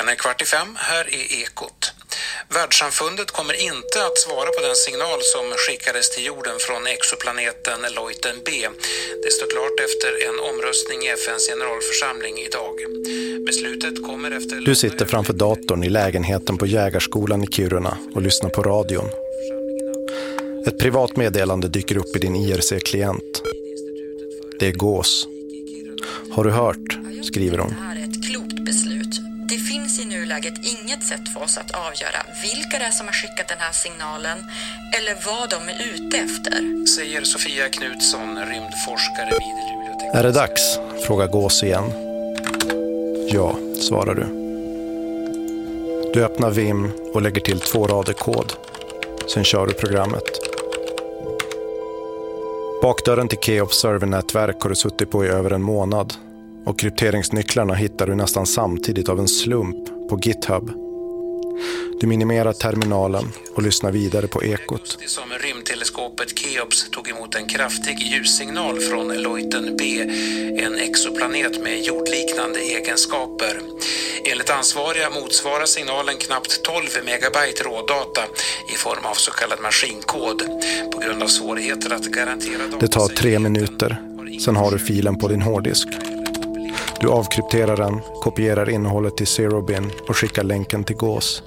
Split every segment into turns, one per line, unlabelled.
Klockan är kvart i fem, här är Ekot. Världssamfundet kommer inte att svara på den signal som skickades till jorden från exoplaneten Leuten B. Det står klart efter en omröstning i FNs generalförsamling idag. Beslutet kommer efter...
Du sitter framför datorn i lägenheten på Jägarskolan i Kiruna och lyssnar på radion. Ett privat meddelande dyker upp i din IRC-klient. Det är gås. Har du hört? skriver hon
nuläget inget sätt för oss att avgöra vilka det är som har skickat den här signalen eller vad de är ute efter.
Säger Sofia Knutsson, rymdforskare vid Luleå
Är det dags? Frågar Gås igen. Ja, svarar du. Du öppnar Vim och lägger till två rader kod. Sen kör du programmet. Bakdörren till Keops servernätverk har du suttit på i över en månad och krypteringsnycklarna hittar du nästan samtidigt av en slump på GitHub. Du minimerar terminalen och lyssnar vidare på ekot.
Som rymdteleskopet Keops tog emot en kraftig ljussignal från Leuten B, en exoplanet med jordliknande egenskaper. Enligt ansvariga motsvarar signalen knappt 12 megabyte rådata i form av så kallad maskinkod. På grund av svårigheter att garantera...
Det tar tre minuter, sen har du filen på din hårddisk. Du avkrypterar den, kopierar innehållet till ZeroBin och skickar länken till GÅS.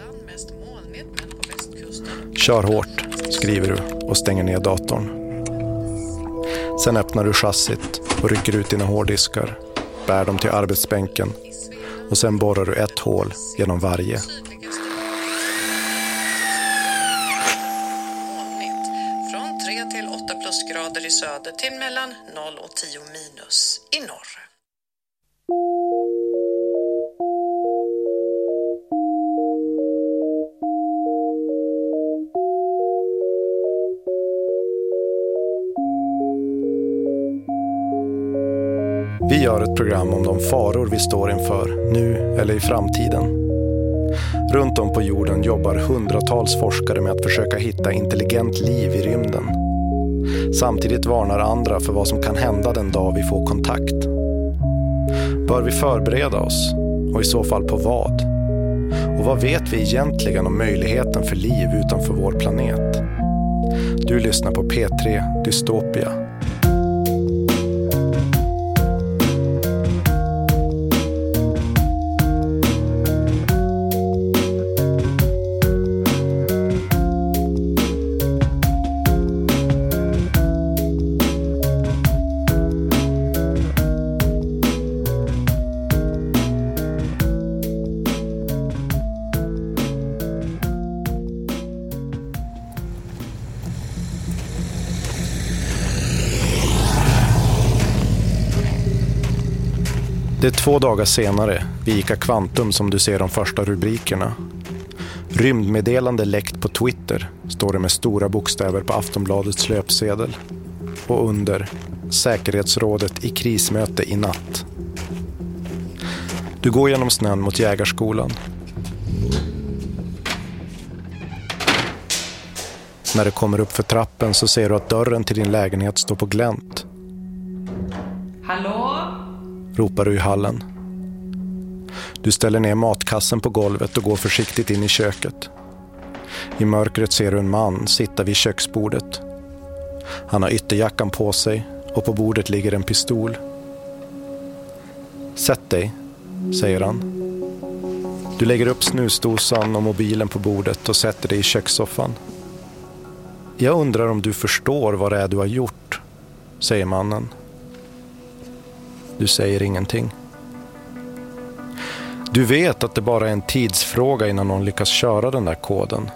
Kör hårt, skriver du och stänger ner datorn. Sen öppnar du chassit och rycker ut dina hårddiskar, bär dem till arbetsbänken och sen borrar du ett hål genom varje.
Från 3 till 8 plusgrader i söder till mellan 0 och 10 minus i norr.
Vi gör ett program om de faror vi står inför, nu eller i framtiden. Runt om på jorden jobbar hundratals forskare med att försöka hitta intelligent liv i rymden. Samtidigt varnar andra för vad som kan hända den dag vi får kontakt. Bör vi förbereda oss? Och i så fall på vad? Och vad vet vi egentligen om möjligheten för liv utanför vår planet? Du lyssnar på P3 Dystopia Det är två dagar senare, vid Ica Quantum, som du ser de första rubrikerna. Rymdmeddelande läckt på Twitter, står det med stora bokstäver på Aftonbladets löpsedel. Och under, säkerhetsrådet i krismöte i natt. Du går genom snön mot jägarskolan. När du kommer upp för trappen så ser du att dörren till din lägenhet står på glänt. Ropar du i hallen. Du ställer ner matkassen på golvet och går försiktigt in i köket. I mörkret ser du en man sitta vid köksbordet. Han har ytterjackan på sig och på bordet ligger en pistol. Sätt dig, säger han. Du lägger upp snusdosan och mobilen på bordet och sätter dig i kökssoffan. Jag undrar om du förstår vad det är du har gjort, säger mannen. Du säger ingenting. Du vet att det bara är en tidsfråga innan någon lyckas köra den där koden,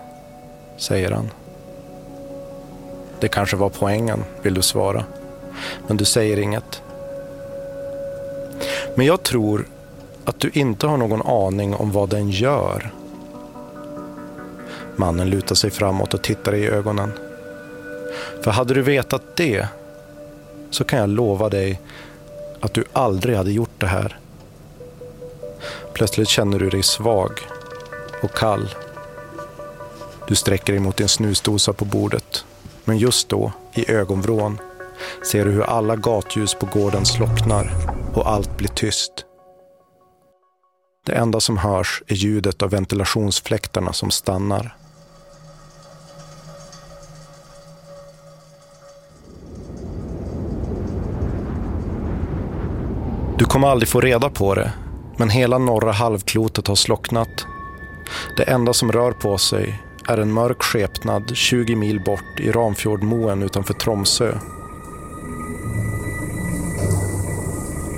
säger han. Det kanske var poängen, vill du svara. Men du säger inget. Men jag tror att du inte har någon aning om vad den gör. Mannen lutar sig framåt och tittar i ögonen. För hade du vetat det så kan jag lova dig att du aldrig hade gjort det här. Plötsligt känner du dig svag och kall. Du sträcker dig mot din snusdosa på bordet. Men just då, i ögonvrån, ser du hur alla gatljus på gården slocknar och allt blir tyst.
Det enda som hörs är ljudet av ventilationsfläktarna som stannar. Du kommer aldrig få reda på det, men hela norra halvklotet har slocknat. Det enda som rör på sig är en mörk skepnad 20 mil bort i Ramfjordmoen utanför Tromsö.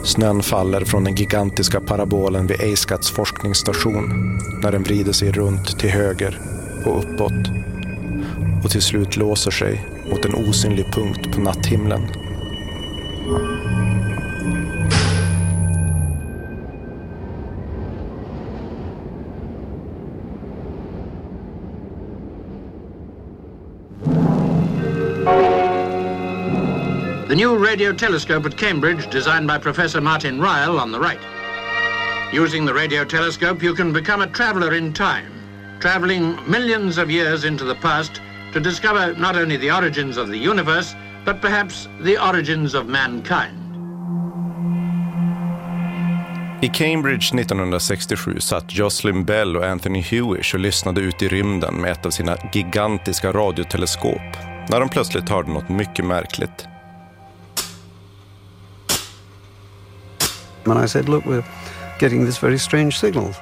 Snön faller från den gigantiska parabolen vid Eiskats forskningsstation när den vrider sig runt till höger och uppåt och till slut låser sig mot en osynlig punkt på natthimlen.
The new radio telescope at Cambridge, designed by Professor Martin Ryle, on the right. Using the radio telescope, you can become a traveler in time, traveling millions of years into the past to discover not only the origins of the universe, but perhaps the origins of mankind.
I Cambridge 1967 satt Jocelyn Bell och Anthony Hewish och lyssnade ut i rymden med ett av sina gigantiska radioteleskop när de plötsligt hörde något mycket märkligt.
And I said, look, we're getting this very strange signal.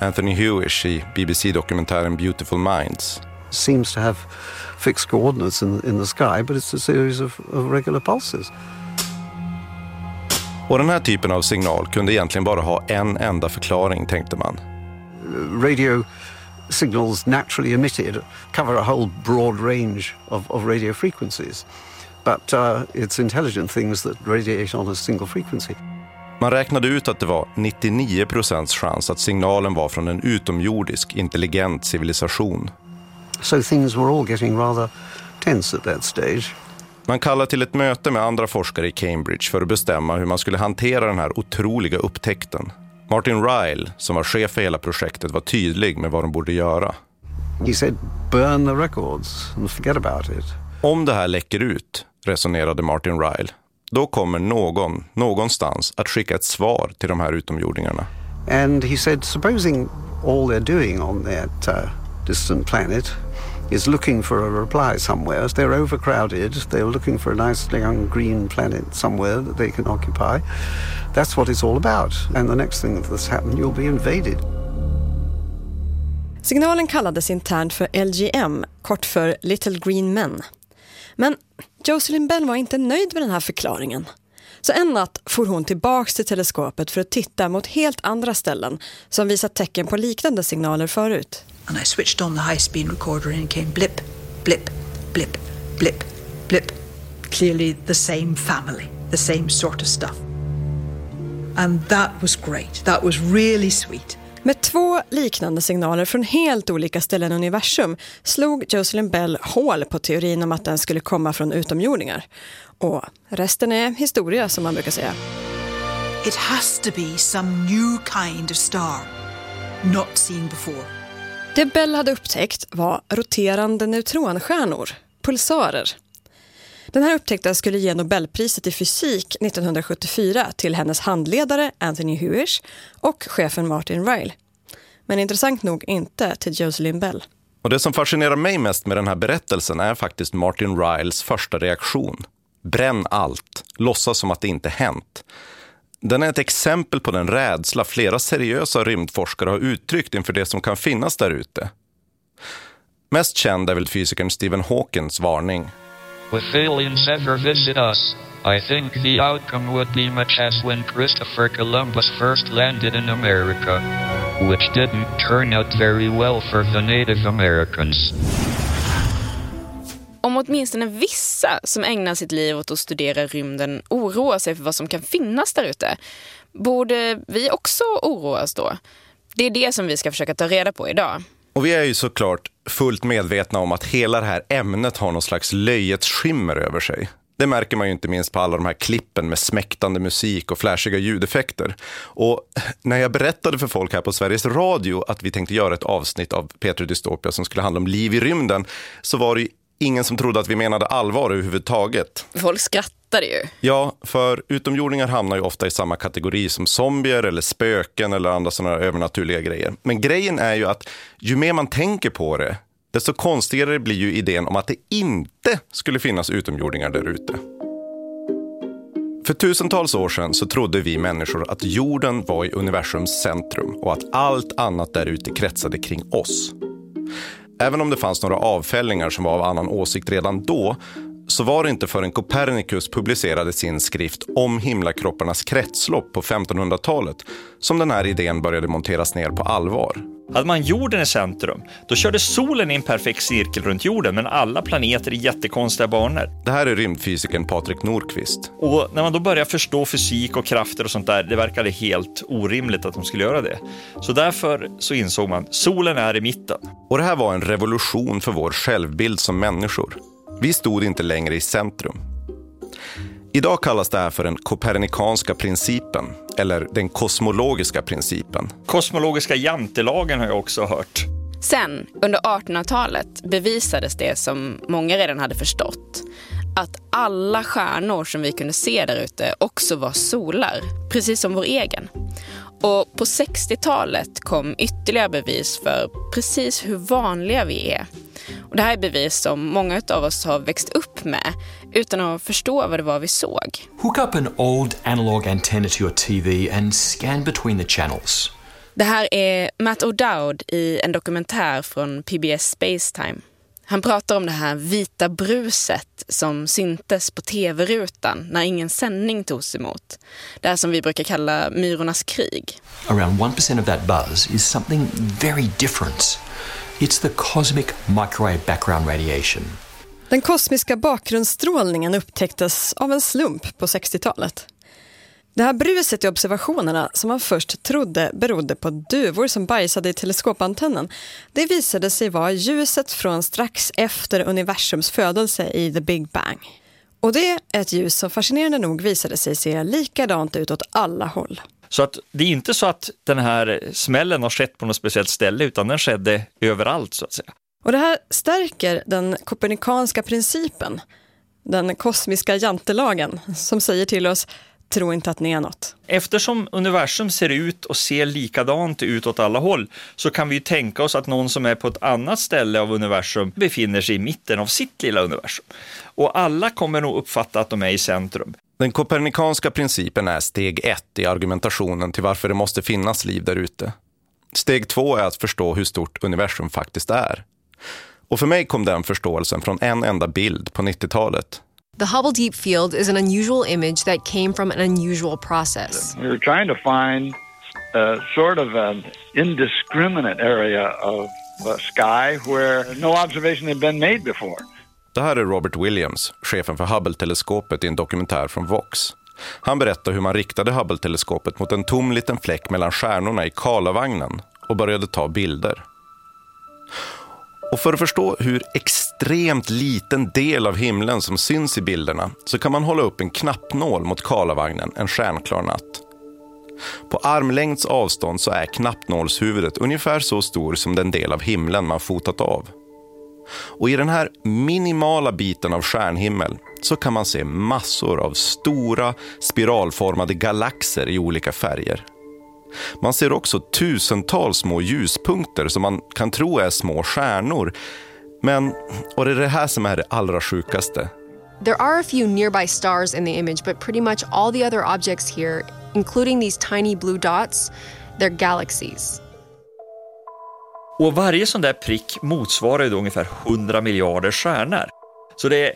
Anthony Hewish i BBC-dokumentären Beautiful Minds.
seems to have fixed coordinates in, in the sky, but it's a series of, of regular pulses.
Och den här typen av signal kunde egentligen bara ha en enda förklaring, tänkte man.
Radio signals naturally emitted cover a whole broad range of, of radio frequencies, but uh, it's intelligent things that radiate on a single frequency.
Man räknade ut att det var 99 procents chans att signalen var från en utomjordisk, intelligent civilisation.
So things were all getting rather tense at that stage.
Man kallade till ett möte med andra forskare i Cambridge för att bestämma hur man skulle hantera den här otroliga upptäckten. Martin Ryle, som var chef för hela projektet, var tydlig med vad de borde göra.
He said, burn the records and forget about it.
Om det här läcker ut, resonerade Martin Ryle, då kommer någon, någonstans, att skicka ett svar till de här utomjordingarna.
And he said, supposing all they're doing on that uh, distant planet is looking for a reply somewhere, as they're overcrowded, they're looking for a nice young green planet somewhere that they can occupy. That's what it's all about. And the next thing that's happened, you'll be invaded.
Signalen kallades internt för LGM, kort för Little Green Men. Men Jocelyn Bell var inte nöjd med den här förklaringen. Så en natt for hon tillbaks till teleskopet för att titta mot helt andra ställen som visat tecken på liknande signaler förut.
And I switched on the high speed recorder and it came blip, blip, blip, blip, blip. Clearly the same family, the same sort of stuff. And that was great. That was really sweet.
Med två liknande signaler från helt olika ställen i universum slog Jocelyn Bell hål på teorin om att den skulle komma från utomjordingar. Och resten är historia som man brukar säga.
It has to be some new kind of star, not seen before.
Det Bell hade upptäckt var roterande neutronstjärnor, pulsarer. Den här upptäckten skulle ge Nobelpriset i fysik 1974 till hennes handledare Anthony Hewish och chefen Martin Ryle. Men intressant nog inte till Jocelyn Bell.
Och det som fascinerar mig mest med den här berättelsen är faktiskt Martin Ryles första reaktion. Bränn allt, låtsas som att det inte hänt. Den är ett exempel på den rädsla flera seriösa rymdforskare har uttryckt inför det som kan finnas där ute. Mest känd är väl fysikern Stephen Hawkins varning.
If aliens ever visit us, I think the outcome would be much as when Christopher Columbus first landed in America, which didn't turn out very well for the Native Americans.
Om åtminstone vissa som ägnar sitt liv åt att studera rymden oroar sig för vad som kan finnas där ute, borde vi också oroa oss då? Det är det som vi ska försöka ta reda på idag.
Och vi är ju såklart fullt medvetna om att hela det här ämnet har någon slags löjets skimmer över sig. Det märker man ju inte minst på alla de här klippen med smäktande musik och flashiga ljudeffekter. Och när jag berättade för folk här på Sveriges Radio att vi tänkte göra ett avsnitt av Petri Dystopia som skulle handla om liv i rymden så var det ingen som trodde att vi menade allvar överhuvudtaget.
Folk det ju.
Ja, för utomjordingar hamnar ju ofta i samma kategori som zombier eller spöken eller andra sådana övernaturliga grejer. Men grejen är ju att ju mer man tänker på det, desto konstigare blir ju idén om att det inte skulle finnas utomjordingar där ute. För tusentals år sedan så trodde vi människor att jorden var i universums centrum och att allt annat där ute kretsade kring oss. Även om det fanns några avfällingar som var av annan åsikt redan då så var det inte förrän Copernicus publicerade sin skrift om himlakropparnas kretslopp på 1500-talet som den här idén började monteras ner på allvar.
Hade man jorden i centrum, då körde solen i en perfekt cirkel runt jorden, men alla planeter i jättekonstiga banor.
Det här är rymdfysikern Patrik Nordqvist.
Och när man då börjar förstå fysik och krafter och sånt där, det verkade helt orimligt att de skulle göra det. Så därför så insåg man, solen är i mitten.
Och det här var en revolution för vår självbild som människor. Vi stod inte längre i centrum. Idag kallas det här för den kopernikanska principen, eller den kosmologiska principen.
Kosmologiska jantelagen har jag också hört.
Sen, under 1800-talet, bevisades det som många redan hade förstått. Att alla stjärnor som vi kunde se där ute också var solar, precis som vår egen. Och på 60-talet kom ytterligare bevis för precis hur vanliga vi är. Och det här är bevis som många av oss har växt upp med utan att förstå vad det var vi såg.
Hook up an old analog antenna to your TV and scan between the channels.
Det här är Matt O'Dowd i en dokumentär från PBS Spacetime. Han pratar om det här vita bruset som syntes på tv-rutan när ingen sändning togs emot. Det här som vi brukar kalla myrornas krig.
Around 1% of that buzz is something very different. It's the cosmic microwave background radiation.
Den kosmiska bakgrundsstrålningen upptäcktes av en slump på 60-talet. Det här bruset i observationerna som man först trodde berodde på duvor som bajsade i teleskopantennen, det visade sig vara ljuset från strax efter universums födelse i The Big Bang. Och det är ett ljus som fascinerande nog visade sig se likadant ut åt alla håll.
Så att det är inte så att den här smällen har skett på något speciellt ställe, utan den skedde överallt så att säga.
Och det här stärker den kopernikanska principen, den kosmiska jantelagen, som säger till oss tro inte att ni är något.
Eftersom universum ser ut och ser likadant ut åt alla håll så kan vi ju tänka oss att någon som är på ett annat ställe av universum befinner sig i mitten av sitt lilla universum. Och alla kommer nog uppfatta att de är i centrum.
Den kopernikanska principen är steg ett i argumentationen till varför det måste finnas liv där ute. Steg två är att förstå hur stort universum faktiskt är. Och för mig kom den förståelsen från en enda bild på 90-talet.
The Hubble Deep Field is an unusual image that came from an unusual process.
We were trying to find a sort of an indiscriminate area of the sky where no observation had been made before.
Det här är Robert Williams, chefen för Hubble-teleskopet i en dokumentär från Vox. Han berättar hur man riktade Hubble-teleskopet mot en tom liten fläck mellan stjärnorna i Karlavagnen och började ta bilder. Och för att förstå hur extremt liten del av himlen som syns i bilderna så kan man hålla upp en knappnål mot Karlavagnen en stjärnklar natt. På armlängds avstånd så är knappnålshuvudet ungefär så stor som den del av himlen man fotat av. Och i den här minimala biten av stjärnhimmel så kan man se massor av stora spiralformade galaxer i olika färger. Man ser också tusentals små ljuspunkter som man kan tro är små stjärnor. Men, och det är det här som är det allra sjukaste.
There are a few nearby stars in the image, but pretty much all the other objects here, including these tiny blue dots, they're galaxies.
Och varje sån där prick motsvarar ju då ungefär 100 miljarder stjärnor. Så det är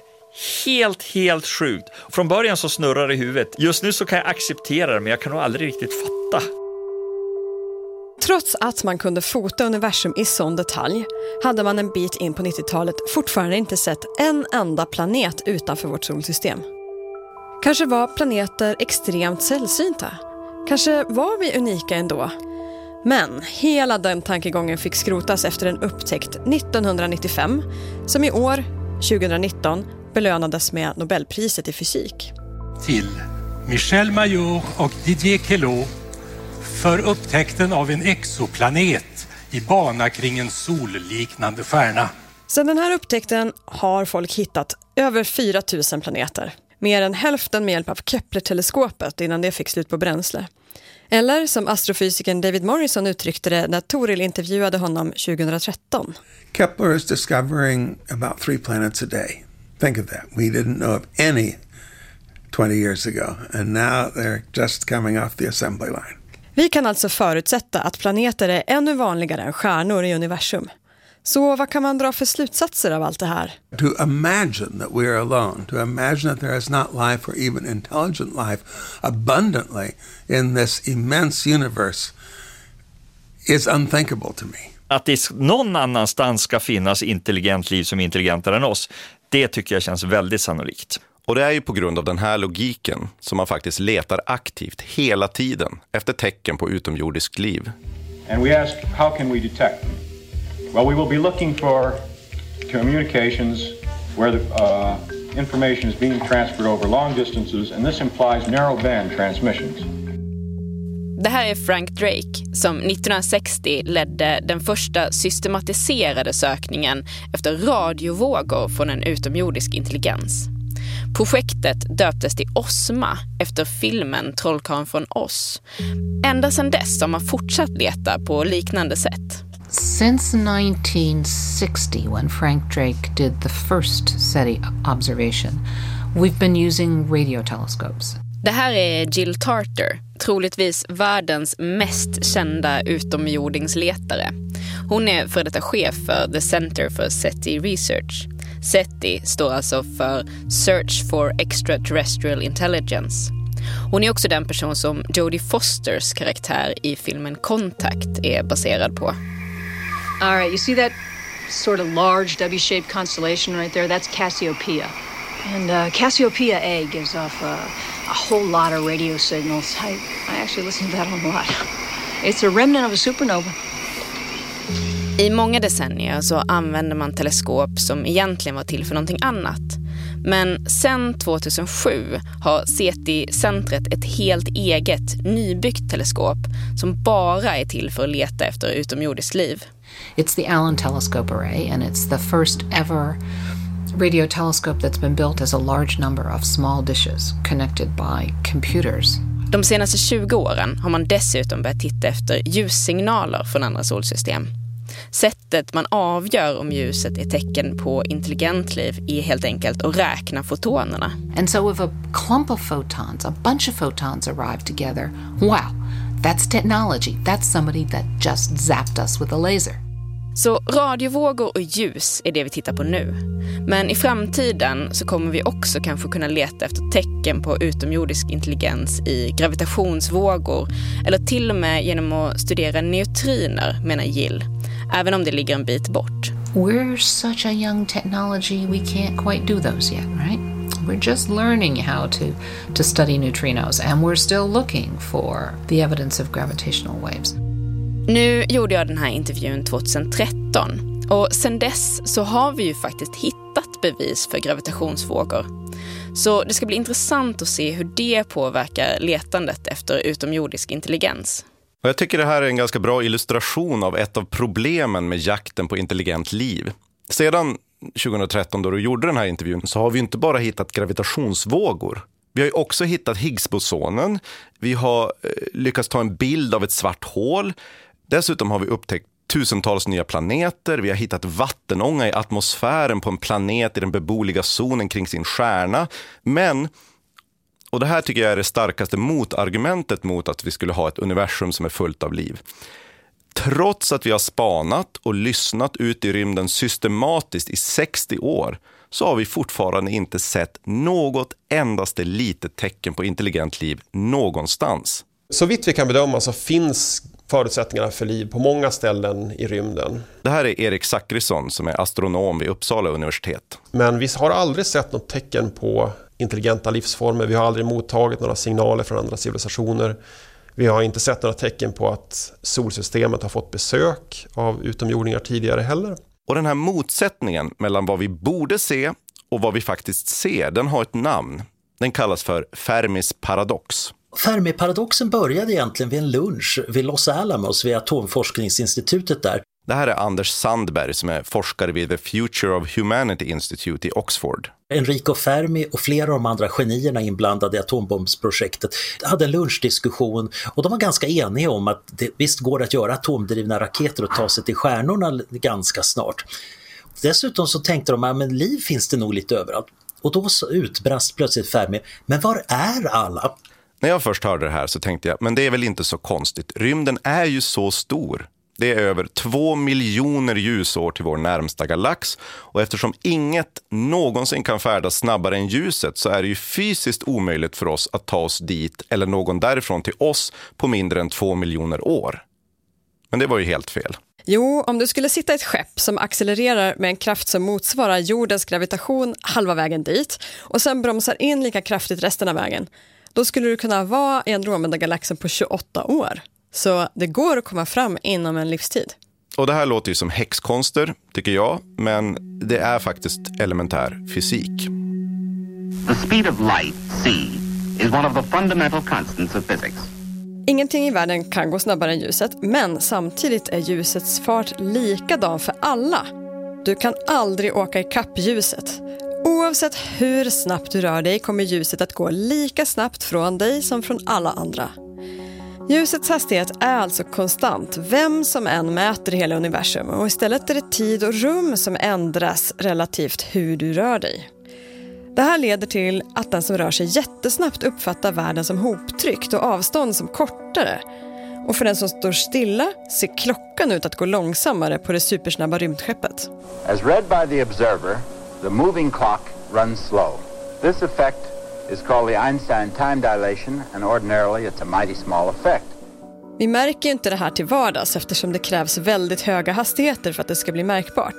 helt, helt sjukt. Från början så snurrar det i huvudet. Just nu så kan jag acceptera det, men jag kan nog aldrig riktigt fatta.
Trots att man kunde fota universum i sån detalj hade man en bit in på 90-talet fortfarande inte sett en enda planet utanför vårt solsystem. Kanske var planeter extremt sällsynta. Kanske var vi unika ändå. Men hela den tankegången fick skrotas efter en upptäckt 1995 som i år, 2019, belönades med Nobelpriset i fysik.
Till Michel Mayor och Didier Queloz för upptäckten av en exoplanet i bana kring en solliknande stjärna.
Sedan den här upptäckten har folk hittat över 4 000 planeter. Mer än hälften med hjälp av Kepler-teleskopet innan det fick slut på bränsle. Eller som astrofysikern David Morrison uttryckte det när Toril intervjuade honom 2013.
Kepler is discovering about three planets a day. Think of that. We didn't know of any 20 years ago and now they're just coming off the assembly line.
Vi kan alltså förutsätta att planeter är ännu vanligare än stjärnor i universum. Så vad kan man dra för slutsatser av allt det här?
To imagine that we are alone, to imagine that there is not life or even intelligent life abundantly in this immense universe is unthinkable to me.
Att det någon annanstans ska finnas intelligent liv som är intelligentare än oss, det tycker jag känns väldigt sannolikt.
Och det är ju på grund av den här logiken som man faktiskt letar aktivt hela tiden efter tecken på utomjordiskt liv.
And we ask, how can we detect? Well, we will be looking for communications where the uh, information is being transferred over long distances, and this implies narrow band transmissions.
Det här är Frank Drake som 1960 ledde den första systematiserade sökningen efter radiovågor från en utomjordisk intelligens. Projektet döptes till OSMA efter filmen Trollkarlen från Oz. Ända sedan dess har man fortsatt leta på liknande sätt.
Since 1960, when Frank Drake did the first SETI observation, we've been using radio telescopes.
Det här är Jill Tarter, troligtvis världens mest kända utomjordingsletare. Hon är för detta chef för The Center for SETI Research. SETI står alltså för Search for Extraterrestrial Intelligence. Hon är också den person som Jodie Fosters karaktär i filmen Contact är baserad på.
All right, you see that sort of large W-shaped constellation right there? That's Cassiopeia. And uh, Cassiopeia A gives off a, a whole lot of radio signals. I, I actually listen to that a lot. It's a remnant of a supernova.
I många decennier så använde man teleskop som egentligen var till för någonting annat. Men sen 2007 har SETI-centret ett helt eget nybyggt teleskop som bara är till för att leta efter utomjordiskt liv.
It's the Allen Telescope Array, and it's the first ever radio telescope that's been built as a large number of small dishes connected by computers.
De senaste 20 åren har man dessutom börjat titta efter ljussignaler från andra solsystem. Sättet man avgör om ljuset är tecken på intelligent liv är helt enkelt att räkna fotonerna.
And so if a clump of photons, a bunch of photons arrive together, wow, that's technology. That's somebody that just zapped us with a laser.
Så radiovågor och ljus är det vi tittar på nu. Men i framtiden så kommer vi också kanske kunna leta efter tecken på utomjordisk intelligens i gravitationsvågor eller till och med genom att studera neutriner, menar Jill. Även om det ligger en bit bort.
We're such a young technology, we can't quite do those yet, right? We're just learning how to, to study neutrinos and we're still looking for the evidence of gravitational waves.
Nu gjorde jag den här intervjun 2013 och sen dess så har vi ju faktiskt hittat bevis för gravitationsvågor. Så det ska bli intressant att se hur det påverkar letandet efter utomjordisk intelligens.
Och jag tycker det här är en ganska bra illustration av ett av problemen med jakten på intelligent liv. Sedan 2013 då du gjorde den här intervjun så har vi inte bara hittat gravitationsvågor. Vi har ju också hittat Higgsbosonen. Vi har eh, lyckats ta en bild av ett svart hål. Dessutom har vi upptäckt tusentals nya planeter. Vi har hittat vattenånga i atmosfären på en planet i den beboliga zonen kring sin stjärna. Men och det här tycker jag är det starkaste motargumentet mot att vi skulle ha ett universum som är fullt av liv. Trots att vi har spanat och lyssnat ut i rymden systematiskt i 60 år så har vi fortfarande inte sett något endaste litet tecken på intelligent liv någonstans.
Så vitt vi kan bedöma så finns förutsättningarna för liv på många ställen i rymden.
Det här är Erik Zackrisson som är astronom vid Uppsala universitet.
Men vi har aldrig sett något tecken på intelligenta livsformer. Vi har aldrig mottagit några signaler från andra civilisationer. Vi har inte sett några tecken på att solsystemet har fått besök av utomjordingar tidigare heller.
Och den här motsättningen mellan vad vi borde se och vad vi faktiskt ser, den har ett namn. Den kallas för Fermis paradox.
Fermi-paradoxen började egentligen vid en lunch vid Los Alamos vid atomforskningsinstitutet där.
Det här är Anders Sandberg som är forskare vid The Future of Humanity Institute i Oxford.
Enrico Fermi och flera av de andra genierna inblandade i atombombsprojektet hade en lunchdiskussion och de var ganska eniga om att det visst går det att göra atomdrivna raketer och ta sig till stjärnorna ganska snart. Dessutom så tänkte de att men liv finns det nog lite överallt. Och då så utbrast plötsligt Fermi, men var är alla?
När jag först hörde det här så tänkte jag, men det är väl inte så konstigt. Rymden är ju så stor. Det är över två miljoner ljusår till vår närmsta galax och eftersom inget någonsin kan färdas snabbare än ljuset så är det ju fysiskt omöjligt för oss att ta oss dit eller någon därifrån till oss på mindre än två miljoner år. Men det var ju helt fel.
Jo, om du skulle sitta i ett skepp som accelererar med en kraft som motsvarar jordens gravitation halva vägen dit och sen bromsar in lika kraftigt resten av vägen, då skulle du kunna vara i Andromeda-galaxen på 28 år. Så det går att komma fram inom en livstid.
Och det här låter ju som häxkonster, tycker jag, men det är faktiskt elementär fysik.
The speed of light, c, is one of the fundamental constants of physics.
Ingenting i världen kan gå snabbare än ljuset, men samtidigt är ljusets fart likadan för alla. Du kan aldrig åka ikapp ljuset. Oavsett hur snabbt du rör dig kommer ljuset att gå lika snabbt från dig som från alla andra. Ljusets hastighet är alltså konstant, vem som än mäter hela universum och istället är det tid och rum som ändras relativt hur du rör dig. Det här leder till att den som rör sig jättesnabbt uppfattar världen som hoptryckt och avstånd som kortare. Och för den som står stilla ser klockan ut att gå långsammare på det supersnabba rymdskeppet.
As read by the observer, the moving clock runs slow. This effect is called the Einstein time dilation and ordinarily it's a mighty small effect.
Vi märker inte det här till vardags eftersom det krävs väldigt höga hastigheter för att det ska bli märkbart.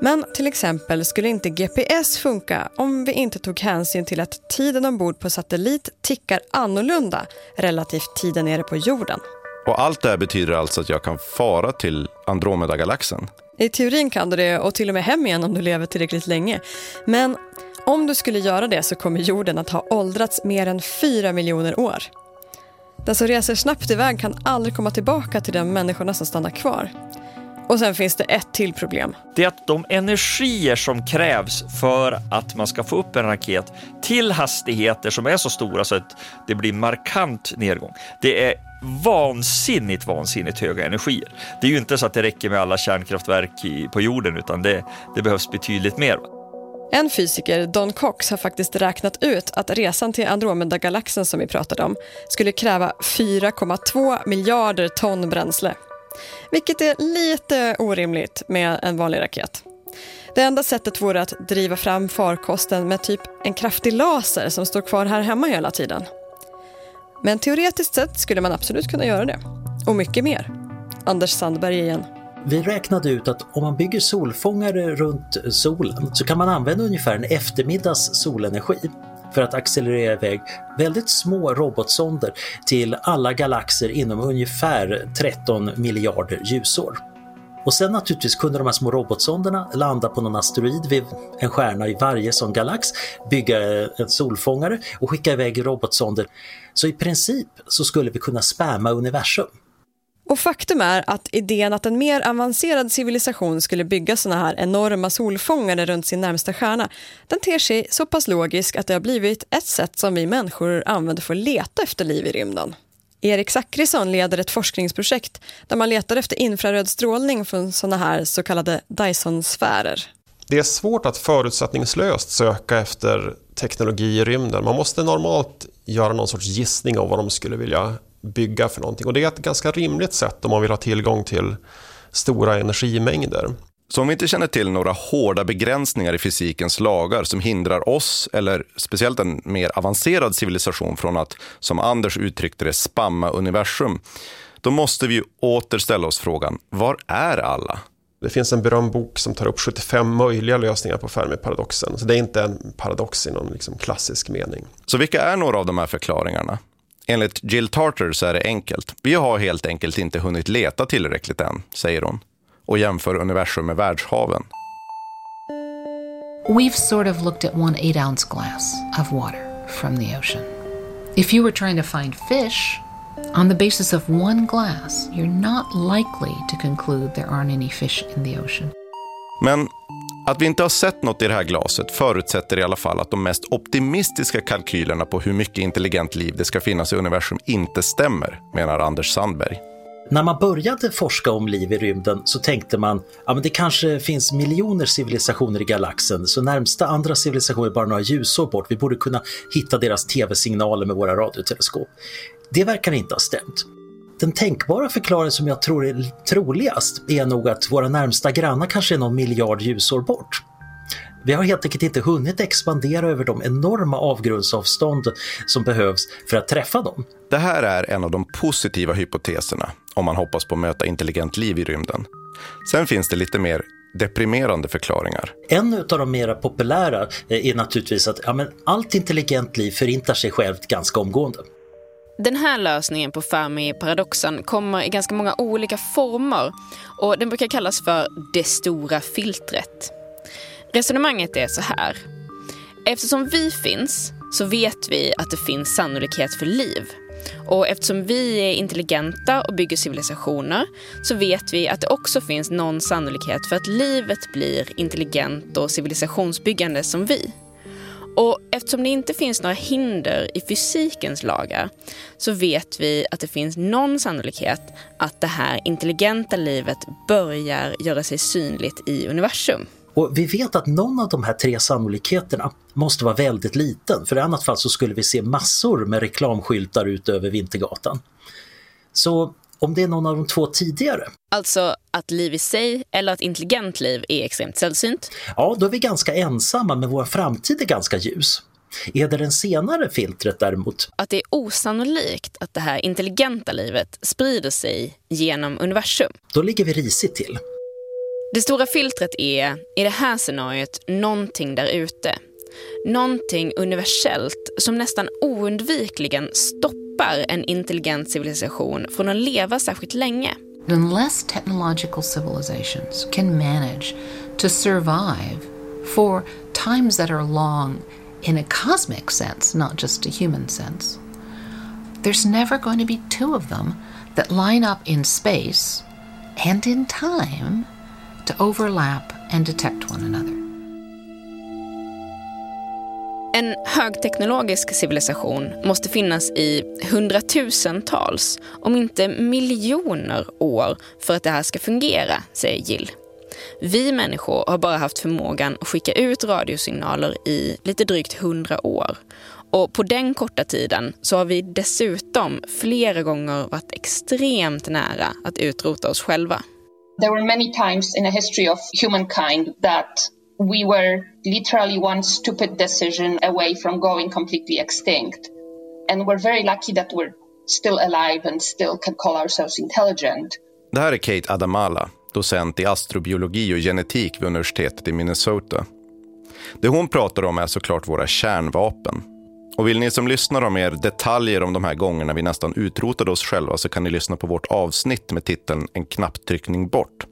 Men till exempel skulle inte GPS funka om vi inte tog hänsyn till att tiden ombord på satellit tickar annorlunda relativt tiden nere på jorden.
Och allt det här betyder alltså att jag kan fara till Andromeda-galaxen?
I teorin kan du det och till och med hem igen om du lever tillräckligt länge. Men om du skulle göra det så kommer jorden att ha åldrats mer än fyra miljoner år. Den som reser snabbt iväg kan aldrig komma tillbaka till de människorna som stannar kvar. Och sen finns det ett till problem.
Det är att de energier som krävs för att man ska få upp en raket till hastigheter som är så stora så att det blir markant nedgång. Det är vansinnigt, vansinnigt höga energier. Det är ju inte så att det räcker med alla kärnkraftverk på jorden utan det, det behövs betydligt mer.
En fysiker, Don Cox, har faktiskt räknat ut att resan till Andromeda-galaxen som vi pratade om skulle kräva 4,2 miljarder ton bränsle. Vilket är lite orimligt med en vanlig raket. Det enda sättet vore att driva fram farkosten med typ en kraftig laser som står kvar här hemma hela tiden. Men teoretiskt sett skulle man absolut kunna göra det. Och mycket mer. Anders Sandberg igen.
Vi räknade ut att om man bygger solfångare runt solen så kan man använda ungefär en eftermiddags solenergi för att accelerera iväg väldigt små robotsonder till alla galaxer inom ungefär 13 miljarder ljusår. Och sen naturligtvis kunde de här små robotsonderna landa på någon asteroid vid en stjärna i varje sån galax, bygga en solfångare och skicka iväg robotsonder. Så i princip så skulle vi kunna spamma universum.
Och faktum är att idén att en mer avancerad civilisation skulle bygga såna här enorma solfångare runt sin närmsta stjärna, den ter sig så pass logisk att det har blivit ett sätt som vi människor använder för att leta efter liv i rymden. Erik Zackrisson leder ett forskningsprojekt där man letar efter infraröd strålning från såna här så kallade Dyson-sfärer.
Det är svårt att förutsättningslöst söka efter teknologi i rymden. Man måste normalt göra någon sorts gissning av vad de skulle vilja bygga för någonting. Och det är ett ganska rimligt sätt om man vill ha tillgång till stora energimängder.
Så om vi inte känner till några hårda begränsningar i fysikens lagar som hindrar oss, eller speciellt en mer avancerad civilisation från att, som Anders uttryckte det, spamma universum, då måste vi ju åter ställa oss frågan, var är alla?
Det finns en berömd bok som tar upp 75 möjliga lösningar på Fermi-paradoxen. Så det är inte en paradox i någon liksom klassisk mening.
Så vilka är några av de här förklaringarna? Enligt Jill Tarter så är det enkelt. Vi har helt enkelt inte hunnit leta tillräckligt än, säger hon och jämför universum med världshaven.
We've sort of looked at one eight ounce glass of water from the ocean. If you were trying to find fish, on the basis of one glass, you're not likely to conclude there aren't any fish in the ocean.
Men att vi inte har sett något i det här glaset förutsätter i alla fall att de mest optimistiska kalkylerna på hur mycket intelligent liv det ska finnas i universum inte stämmer, menar Anders Sandberg.
När man började forska om liv i rymden så tänkte man att ja, det kanske finns miljoner civilisationer i galaxen, så närmsta andra civilisationer är bara några ljusår bort. Vi borde kunna hitta deras tv-signaler med våra radioteleskop. Det verkar inte ha stämt. Den tänkbara förklaringen som jag tror är troligast är nog att våra närmsta grannar kanske är någon miljard ljusår bort. Vi har helt enkelt inte hunnit expandera över de enorma avgrundsavstånd som behövs för att träffa dem.
Det här är en av de positiva hypoteserna om man hoppas på att möta intelligent liv i rymden. Sen finns det lite mer deprimerande förklaringar.
En av de mer populära eh, är naturligtvis att ja, men allt intelligent liv förintar sig självt ganska omgående.
Den här lösningen på Fermi-paradoxen kommer i ganska många olika former och den brukar kallas för det stora filtret. Resonemanget är så här. Eftersom vi finns så vet vi att det finns sannolikhet för liv. Och eftersom vi är intelligenta och bygger civilisationer så vet vi att det också finns någon sannolikhet för att livet blir intelligent och civilisationsbyggande som vi. Och eftersom det inte finns några hinder i fysikens lagar så vet vi att det finns någon sannolikhet att det här intelligenta livet börjar göra sig synligt i universum.
Och vi vet att någon av de här tre sannolikheterna måste vara väldigt liten, för i annat fall så skulle vi se massor med reklamskyltar ut över Vintergatan. Så om det är någon av de två tidigare.
Alltså att liv i sig eller att intelligent liv är extremt sällsynt?
Ja, då är vi ganska ensamma men vår framtid är ganska ljus. Är det den senare filtret däremot?
Att det är osannolikt att det här intelligenta livet sprider sig genom universum.
Då ligger vi risigt till.
Det stora filtret är, i det här scenariot, någonting där ute. Någonting universellt som nästan oundvikligen stoppar en intelligent civilisation från att leva särskilt länge.
Unless technological civilizations can manage to survive for times that are long in a cosmic sense, not just a human sense, there's never going to be two of them that line up in space and in time to overlap and detect one another.
En högteknologisk civilisation måste finnas i hundratusentals, om inte miljoner år för att det här ska fungera, säger Gill. Vi människor har bara haft förmågan att skicka ut radiosignaler i lite drygt hundra år. Och på den korta tiden så har vi dessutom flera gånger varit extremt nära att utrota oss själva.
There were many times in the history of humankind that we were literally one stupid decision away from going completely extinct. And we're very lucky that we're still alive and still can call ourselves intelligent.
Det här är Kate Adamala, docent i astrobiologi och genetik vid universitetet i Minnesota. Det hon pratar om är såklart våra kärnvapen. Och vill ni som lyssnar ha mer detaljer om de här gångerna vi nästan utrotade oss själva så kan ni lyssna på vårt avsnitt med titeln En knapptryckning bort.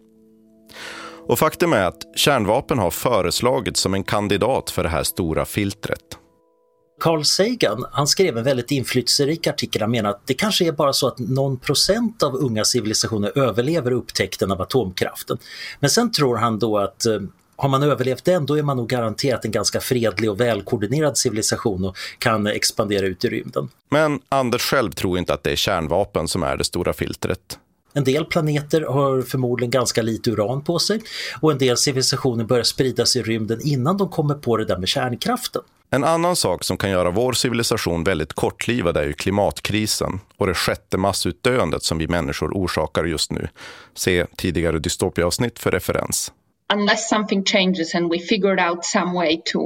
Och faktum är att kärnvapen har föreslagits som en kandidat för det här stora filtret.
Carl Sagan han skrev en väldigt inflytelserik artikel. Han menar att det kanske är bara så att någon procent av unga civilisationer överlever upptäckten av atomkraften. Men sen tror han då att eh, har man överlevt den då är man nog garanterat en ganska fredlig och välkoordinerad civilisation och kan expandera ut i rymden.
Men Anders själv tror inte att det är kärnvapen som är det stora filtret.
En del planeter har förmodligen ganska lite uran på sig och en del civilisationer börjar spridas i rymden innan de kommer på det där med kärnkraften.
En annan sak som kan göra vår civilisation väldigt kortlivad är ju klimatkrisen och det sjätte massutdöendet som vi människor orsakar just nu. Se tidigare dystopia-avsnitt för referens.
Unless something changes and we figured out some way to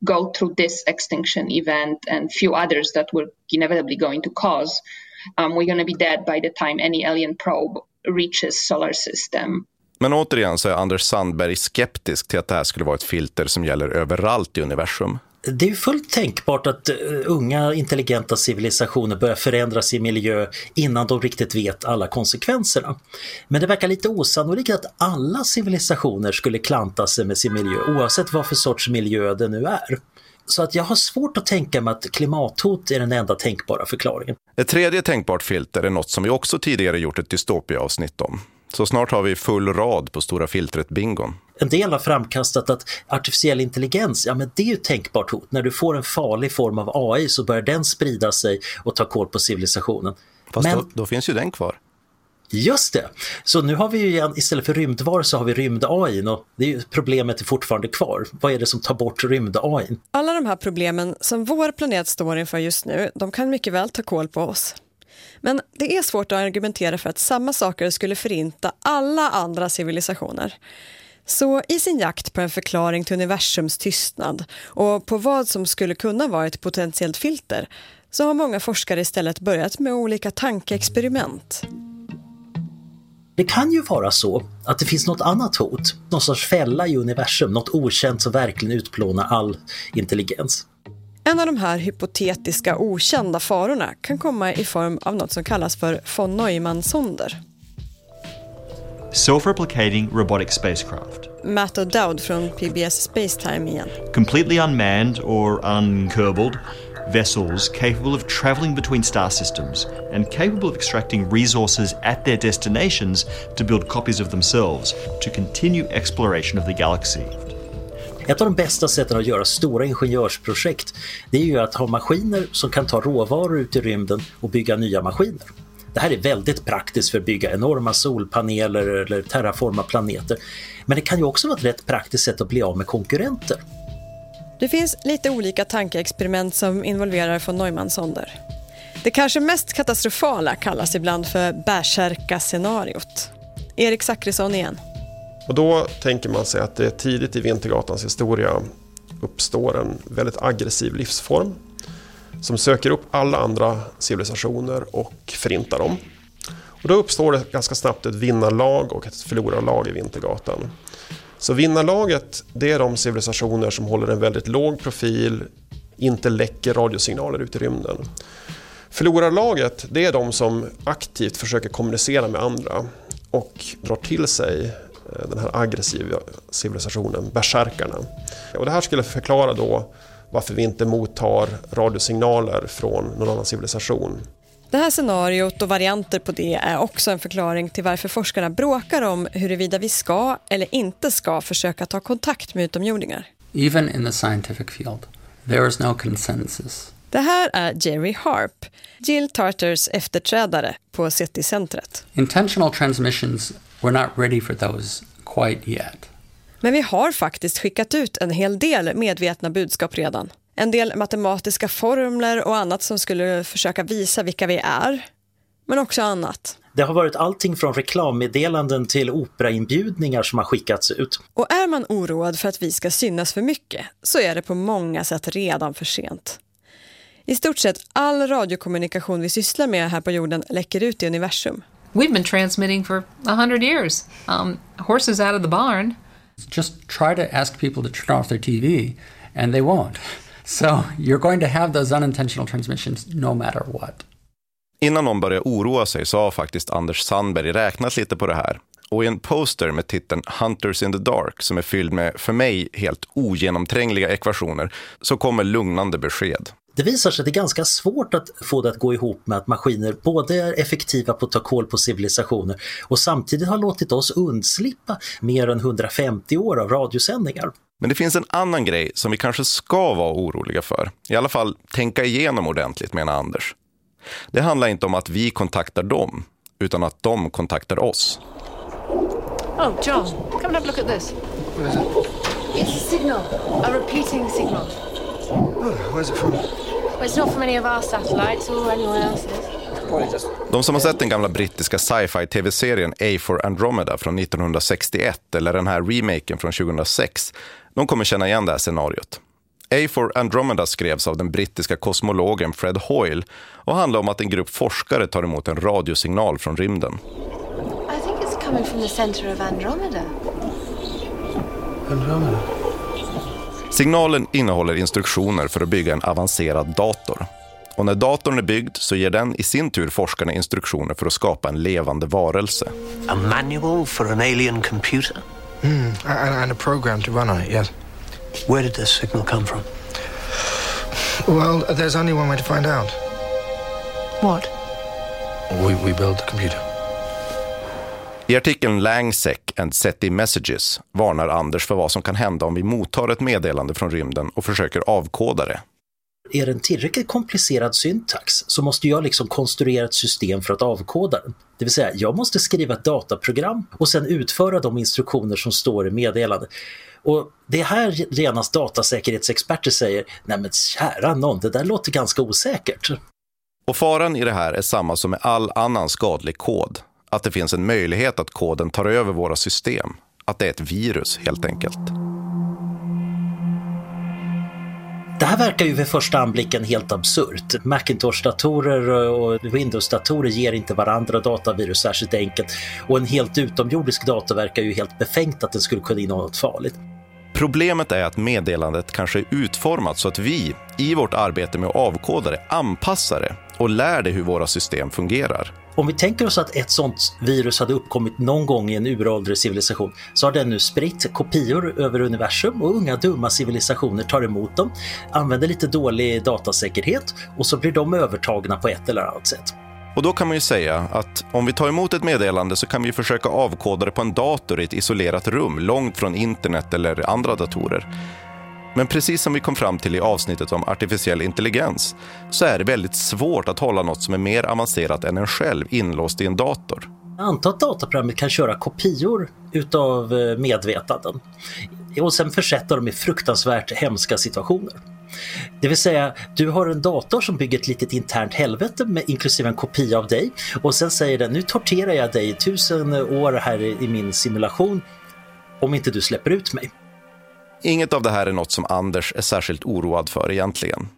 go through this extinction event and few others that we're inevitably going to cause, um, we're going to be dead by the time any alien probe reaches solar system.
Men återigen så är Anders Sandberg skeptisk till att det här skulle vara ett filter som gäller överallt i universum.
Det är fullt tänkbart att uh, unga intelligenta civilisationer börjar förändra sin miljö innan de riktigt vet alla konsekvenserna. Men det verkar lite osannolikt att alla civilisationer skulle klanta sig med sin miljö oavsett vad för sorts miljö det nu är. Så att jag har svårt att tänka mig att klimathot är den enda tänkbara förklaringen.
Ett tredje tänkbart filter är något som vi också tidigare gjort ett dystopia-avsnitt om. Så snart har vi full rad på Stora filtret-bingon.
En del har framkastat att artificiell intelligens, ja men det är ju ett tänkbart hot. När du får en farlig form av AI så börjar den sprida sig och ta koll på civilisationen.
Fast men... då, då finns ju den kvar.
Just det! Så nu har vi ju igen, istället för rymdvar så har vi rymd-AI och det är problemet är fortfarande kvar. Vad är det som tar bort rymd-AI?
Alla de här problemen som vår planet står inför just nu, de kan mycket väl ta koll på oss. Men det är svårt att argumentera för att samma saker skulle förinta alla andra civilisationer. Så i sin jakt på en förklaring till universums tystnad och på vad som skulle kunna vara ett potentiellt filter så har många forskare istället börjat med olika tankeexperiment.
Det kan ju vara så att det finns något annat hot, någon sorts fälla i universum, något okänt som verkligen utplånar all intelligens.
En av de här hypotetiska okända farorna kan komma i form av något som kallas för von Neumann-sonder.
Self-replicating robotic spacecraft.
Matt O'Dowd från PBS Spacetime igen.
Completely unmanned or uncurbed vessels capable of traveling between star systems and capable of extracting resources at their destinations to build copies of themselves to continue exploration of the galaxy.
Ett av de bästa sätten att göra stora ingenjörsprojekt det är ju att ha maskiner som kan ta råvaror ut i rymden och bygga nya maskiner. Det här är väldigt praktiskt för att bygga enorma solpaneler eller terraforma planeter. Men det kan ju också vara ett rätt praktiskt sätt att bli av med konkurrenter.
Det finns lite olika tankeexperiment som involverar von Neumann-sonder. Det kanske mest katastrofala kallas ibland för bärsärka-scenariot. Erik Zachrisson igen.
Och då tänker man sig att det tidigt i Vintergatans historia uppstår en väldigt aggressiv livsform som söker upp alla andra civilisationer och förintar dem. Och då uppstår det ganska snabbt ett vinnarlag och ett förlorarlag i Vintergatan. Så vinnarlaget, det är de civilisationer som håller en väldigt låg profil, inte läcker radiosignaler ut i rymden. Förlorarlaget, det är de som aktivt försöker kommunicera med andra och drar till sig eh, den här aggressiva civilisationen, bärsärkarna. Och det här skulle förklara då varför vi inte mottar radiosignaler från någon annan civilisation.
Det här scenariot och varianter på det är också en förklaring till varför forskarna bråkar om huruvida vi ska eller inte ska försöka ta kontakt med utomjordingar.
Even in the scientific field, there is no consensus.
Det här är Jerry Harp, Jill Tarters efterträdare på SETI-centret.
Intentional transmissions, we're not ready for those quite yet.
Men vi har faktiskt skickat ut en hel del medvetna budskap redan en del matematiska formler och annat som skulle försöka visa vilka vi är. Men också annat.
Det har varit allting från reklammeddelanden till operainbjudningar som har skickats ut.
Och är man oroad för att vi ska synas för mycket så är det på många sätt redan för sent. I stort sett all radiokommunikation vi sysslar med här på jorden läcker ut i universum.
We've been transmitting for a hundred years. Um, horses out of the barn.
Just try to ask people to turn off their TV and they won't. So you're going to have those unintentional transmissions no matter what.
Innan någon börjar oroa sig så har faktiskt Anders Sandberg räknat lite på det här. Och i en poster med titeln Hunters in the Dark som är fylld med, för mig, helt ogenomträngliga ekvationer så kommer lugnande besked.
Det visar sig att det är ganska svårt att få det att gå ihop med att maskiner både är effektiva på att ta koll på civilisationer och samtidigt har låtit oss undslippa mer än 150 år av radiosändningar.
Men det finns en annan grej som vi kanske ska vara oroliga för. I alla fall tänka igenom ordentligt, menar Anders. Det handlar inte om att vi kontaktar dem, utan att de kontaktar oss.
Oh, John, come and have a look at this.
What is it?
It's a signal, a repeating signal.
Oh, where's it from?
Well, it's not from any of our satellites or anyone else's.
De som har sett den gamla brittiska sci-fi tv-serien A for Andromeda från 1961 eller den här remaken från 2006, de kommer känna igen det här scenariot. A for Andromeda skrevs av den brittiska kosmologen Fred Hoyle och handlar om att en grupp forskare tar emot en radiosignal från rymden.
I think it's coming from the center of Andromeda.
Andromeda?
Signalen innehåller instruktioner för att bygga en avancerad dator. Och när datorn är byggd så ger den i sin tur forskarna instruktioner för att skapa en levande varelse.
A manual for an alien computer? Mm, and a program to run on it, yes. Where did this signal come from? Well, there's only one way to find out.
What?
We, we build the computer.
I artikeln Langsec and SETI Messages varnar Anders för vad som kan hända om vi mottar ett meddelande från rymden och försöker avkoda det.
Är det en tillräckligt komplicerad syntax så måste jag liksom konstruera ett system för att avkoda den. Det vill säga, jag måste skriva ett dataprogram och sen utföra de instruktioner som står i meddelandet. Och det här genast datasäkerhetsexperter säger, nej men kära någon, det där låter ganska osäkert.
Och faran i det här är samma som med all annan skadlig kod. Att det finns en möjlighet att koden tar över våra system. Att det är ett virus helt enkelt.
Det här verkar ju vid första anblicken helt absurt. Macintosh-datorer och Windows-datorer ger inte varandra datavirus särskilt enkelt och en helt utomjordisk dator verkar ju helt befängt att den skulle kunna innehålla något farligt.
Problemet är att meddelandet kanske är utformat så att vi, i vårt arbete med att avkoda det, anpassar det och lär det hur våra system fungerar.
Om vi tänker oss att ett sånt virus hade uppkommit någon gång i en uråldrig civilisation så har den nu spritt kopior över universum och unga dumma civilisationer tar emot dem, använder lite dålig datasäkerhet och så blir de övertagna på ett eller annat sätt.
Och då kan man ju säga att om vi tar emot ett meddelande så kan vi försöka avkoda det på en dator i ett isolerat rum långt från internet eller andra datorer. Men precis som vi kom fram till i avsnittet om artificiell intelligens så är det väldigt svårt att hålla något som är mer avancerat än en själv inlåst i en dator.
Anta att dataprogrammet kan köra kopior utav eh, medvetanden och sen försätta dem i fruktansvärt hemska situationer. Det vill säga, du har en dator som bygger ett litet internt helvete med inklusive en kopia av dig och sen säger den nu torterar jag dig i tusen år här i min simulation om inte du släpper ut mig.
Inget av det här är något som Anders är särskilt oroad för egentligen.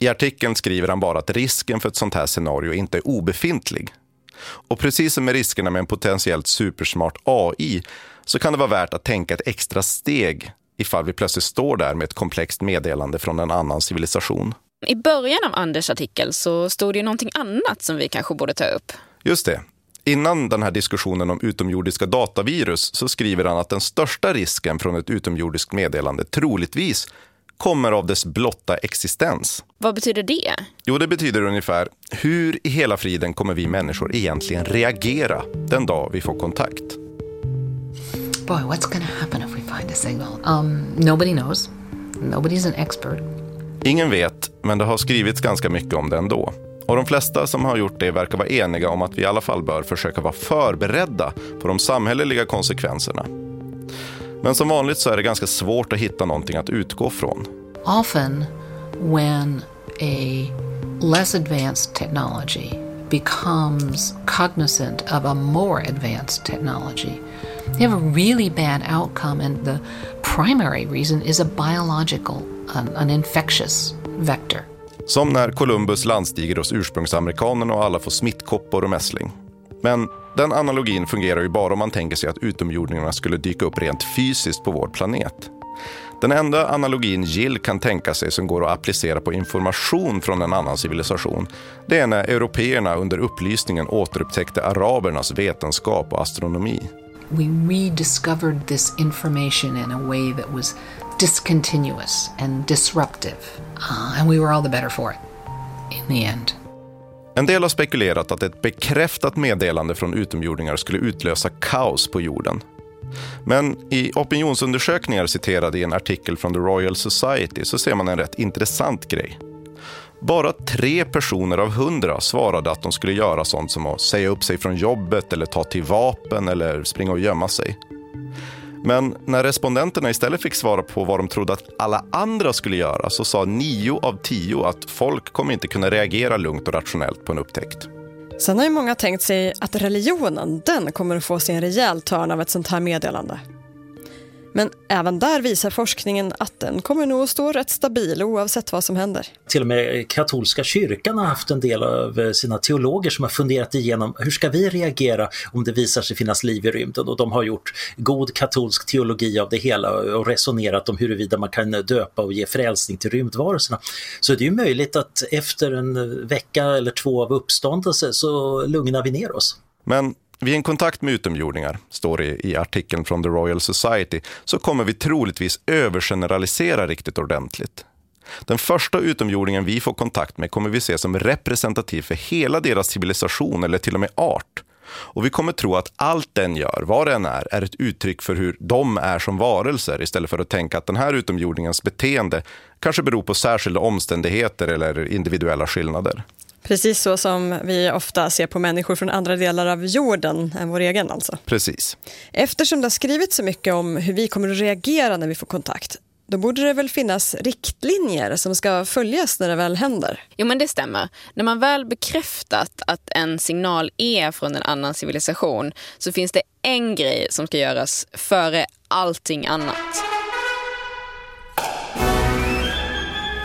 I artikeln skriver han bara att risken för ett sånt här scenario inte är obefintlig. Och precis som med riskerna med en potentiellt supersmart AI så kan det vara värt att tänka ett extra steg ifall vi plötsligt står där med ett komplext meddelande från en annan civilisation.
I början av Anders artikel så stod det ju någonting annat som vi kanske borde ta upp.
Just det. Innan den här diskussionen om utomjordiska datavirus så skriver han att den största risken från ett utomjordiskt meddelande troligtvis kommer av dess blotta existens.
Vad betyder det?
Jo, det betyder ungefär hur i hela friden kommer vi människor egentligen reagera den dag vi får kontakt?
Boy, what's to happen if we find a signal? Um, nobody knows. Nobody's an expert.
Ingen vet, men det har skrivits ganska mycket om det ändå. Och de flesta som har gjort det verkar vara eniga om att vi i alla fall bör försöka vara förberedda på de samhälleliga konsekvenserna. Men som vanligt så är det ganska svårt att hitta någonting att utgå från.
Often when a less advanced technology becomes cognizant of a more advanced technology, They have a really bad outcome and the primary reason is a biological, an, an infectious vector.
Som när Columbus landstiger hos ursprungsamerikanerna och alla får smittkoppor och mässling. Men den analogin fungerar ju bara om man tänker sig att utomjordingarna skulle dyka upp rent fysiskt på vår planet. Den enda analogin Jill kan tänka sig som går att applicera på information från en annan civilisation, det är när européerna under upplysningen återupptäckte arabernas vetenskap och astronomi.
We rediscovered this information in a way that was discontinuous and disruptive, uh, and we were all the better for it in the end.
En del har spekulerat att ett bekräftat meddelande från utomjordingar skulle utlösa kaos på jorden. Men i opinionsundersökningar citerade i en artikel från The Royal Society så ser man en rätt intressant grej. Bara tre personer av hundra svarade att de skulle göra sånt som att säga upp sig från jobbet eller ta till vapen eller springa och gömma sig. Men när respondenterna istället fick svara på vad de trodde att alla andra skulle göra så sa nio av tio att folk kommer inte kunna reagera lugnt och rationellt på en upptäckt.
Sen har ju många tänkt sig att religionen, den kommer att få sig en rejäl törn av ett sånt här meddelande. Men även där visar forskningen att den kommer nog att stå rätt stabil oavsett vad som händer.
Till och med katolska kyrkan har haft en del av eh, sina teologer som har funderat igenom hur ska vi reagera om det visar sig finnas liv i rymden och de har gjort god katolsk teologi av det hela och resonerat om huruvida man kan döpa och ge frälsning till rymdvarelserna. Så det är ju möjligt att efter en vecka eller två av uppståndelse så lugnar vi ner oss.
Men vid en kontakt med utomjordingar, står det i artikeln från The Royal Society, så kommer vi troligtvis övergeneralisera riktigt ordentligt. Den första utomjordingen vi får kontakt med kommer vi se som representativ för hela deras civilisation eller till och med art. Och vi kommer tro att allt den gör, vad den är, är ett uttryck för hur de är som varelser istället för att tänka att den här utomjordingens beteende kanske beror på särskilda omständigheter eller individuella skillnader.
Precis så som vi ofta ser på människor från andra delar av jorden än vår egen alltså.
Precis.
Eftersom det har skrivits så mycket om hur vi kommer att reagera när vi får kontakt, då borde det väl finnas riktlinjer som ska följas när det väl händer?
Jo men det stämmer. När man väl bekräftat att en signal är från en annan civilisation så finns det en grej som ska göras före allting annat.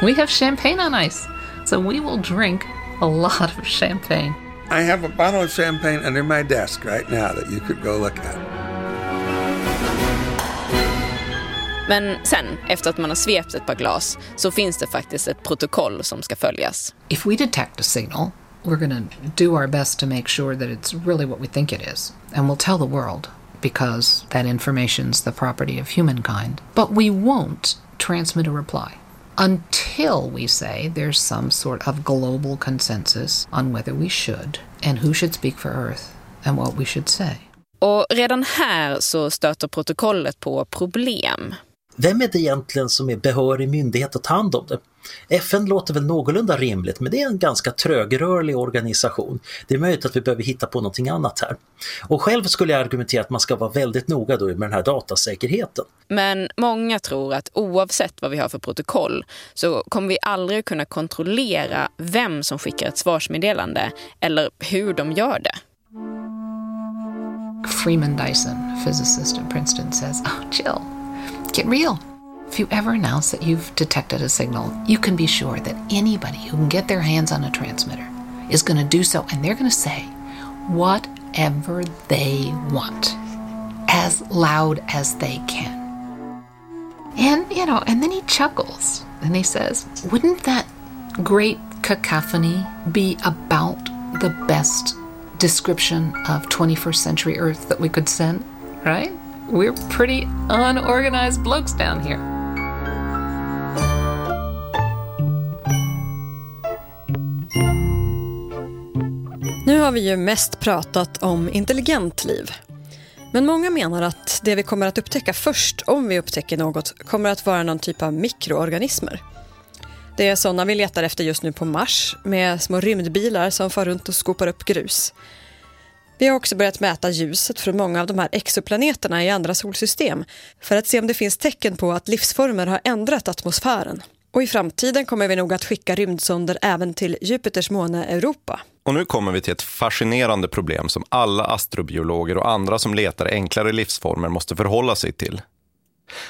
We have champagne on ice, so we will drink a lot of champagne.
I have a bottle of champagne under my desk right now that you could go look at.
Men sen, efter att man har svept ett par glas, så finns det faktiskt ett protokoll som ska följas.
If we detect a signal, we're going to do our best to make sure that it's really what we think it is. And we'll tell the world because that information's the property of humankind. But we won't transmit a reply until we say there's some sort of global consensus on whether we should and who should speak for Earth and what we should say.
Och redan här så stöter protokollet på problem.
Vem är det egentligen som är behörig myndighet att ta hand om det? FN låter väl någorlunda rimligt men det är en ganska trögrörlig organisation. Det är möjligt att vi behöver hitta på någonting annat här. Och själv skulle jag argumentera att man ska vara väldigt noga då med den här datasäkerheten.
Men många tror att oavsett vad vi har för protokoll så kommer vi aldrig kunna kontrollera vem som skickar ett svarsmeddelande eller hur de gör det.
Freeman Dyson, physicist at Princeton, says, Oh, Jill, get real. If you ever announce that you've detected a signal, you can be sure that anybody who can get their hands on a transmitter is going to do so, and they're going to say whatever they want as loud as they can. And, you know, and then he chuckles and he says, Wouldn't that great cacophony be about the best description of 21st century Earth that we could send? Right? We're pretty unorganized blokes down here.
Har vi ju mest pratat om intelligent liv. Men många menar att det vi kommer att upptäcka först, om vi upptäcker något, kommer att vara någon typ av mikroorganismer. Det är sådana vi letar efter just nu på Mars, med små rymdbilar som far runt och skopar upp grus. Vi har också börjat mäta ljuset från många av de här exoplaneterna i andra solsystem för att se om det finns tecken på att livsformer har ändrat atmosfären. Och i framtiden kommer vi nog att skicka rymdsonder även till Jupiters måne Europa.
Och nu kommer vi till ett fascinerande problem som alla astrobiologer och andra som letar enklare livsformer måste förhålla sig till.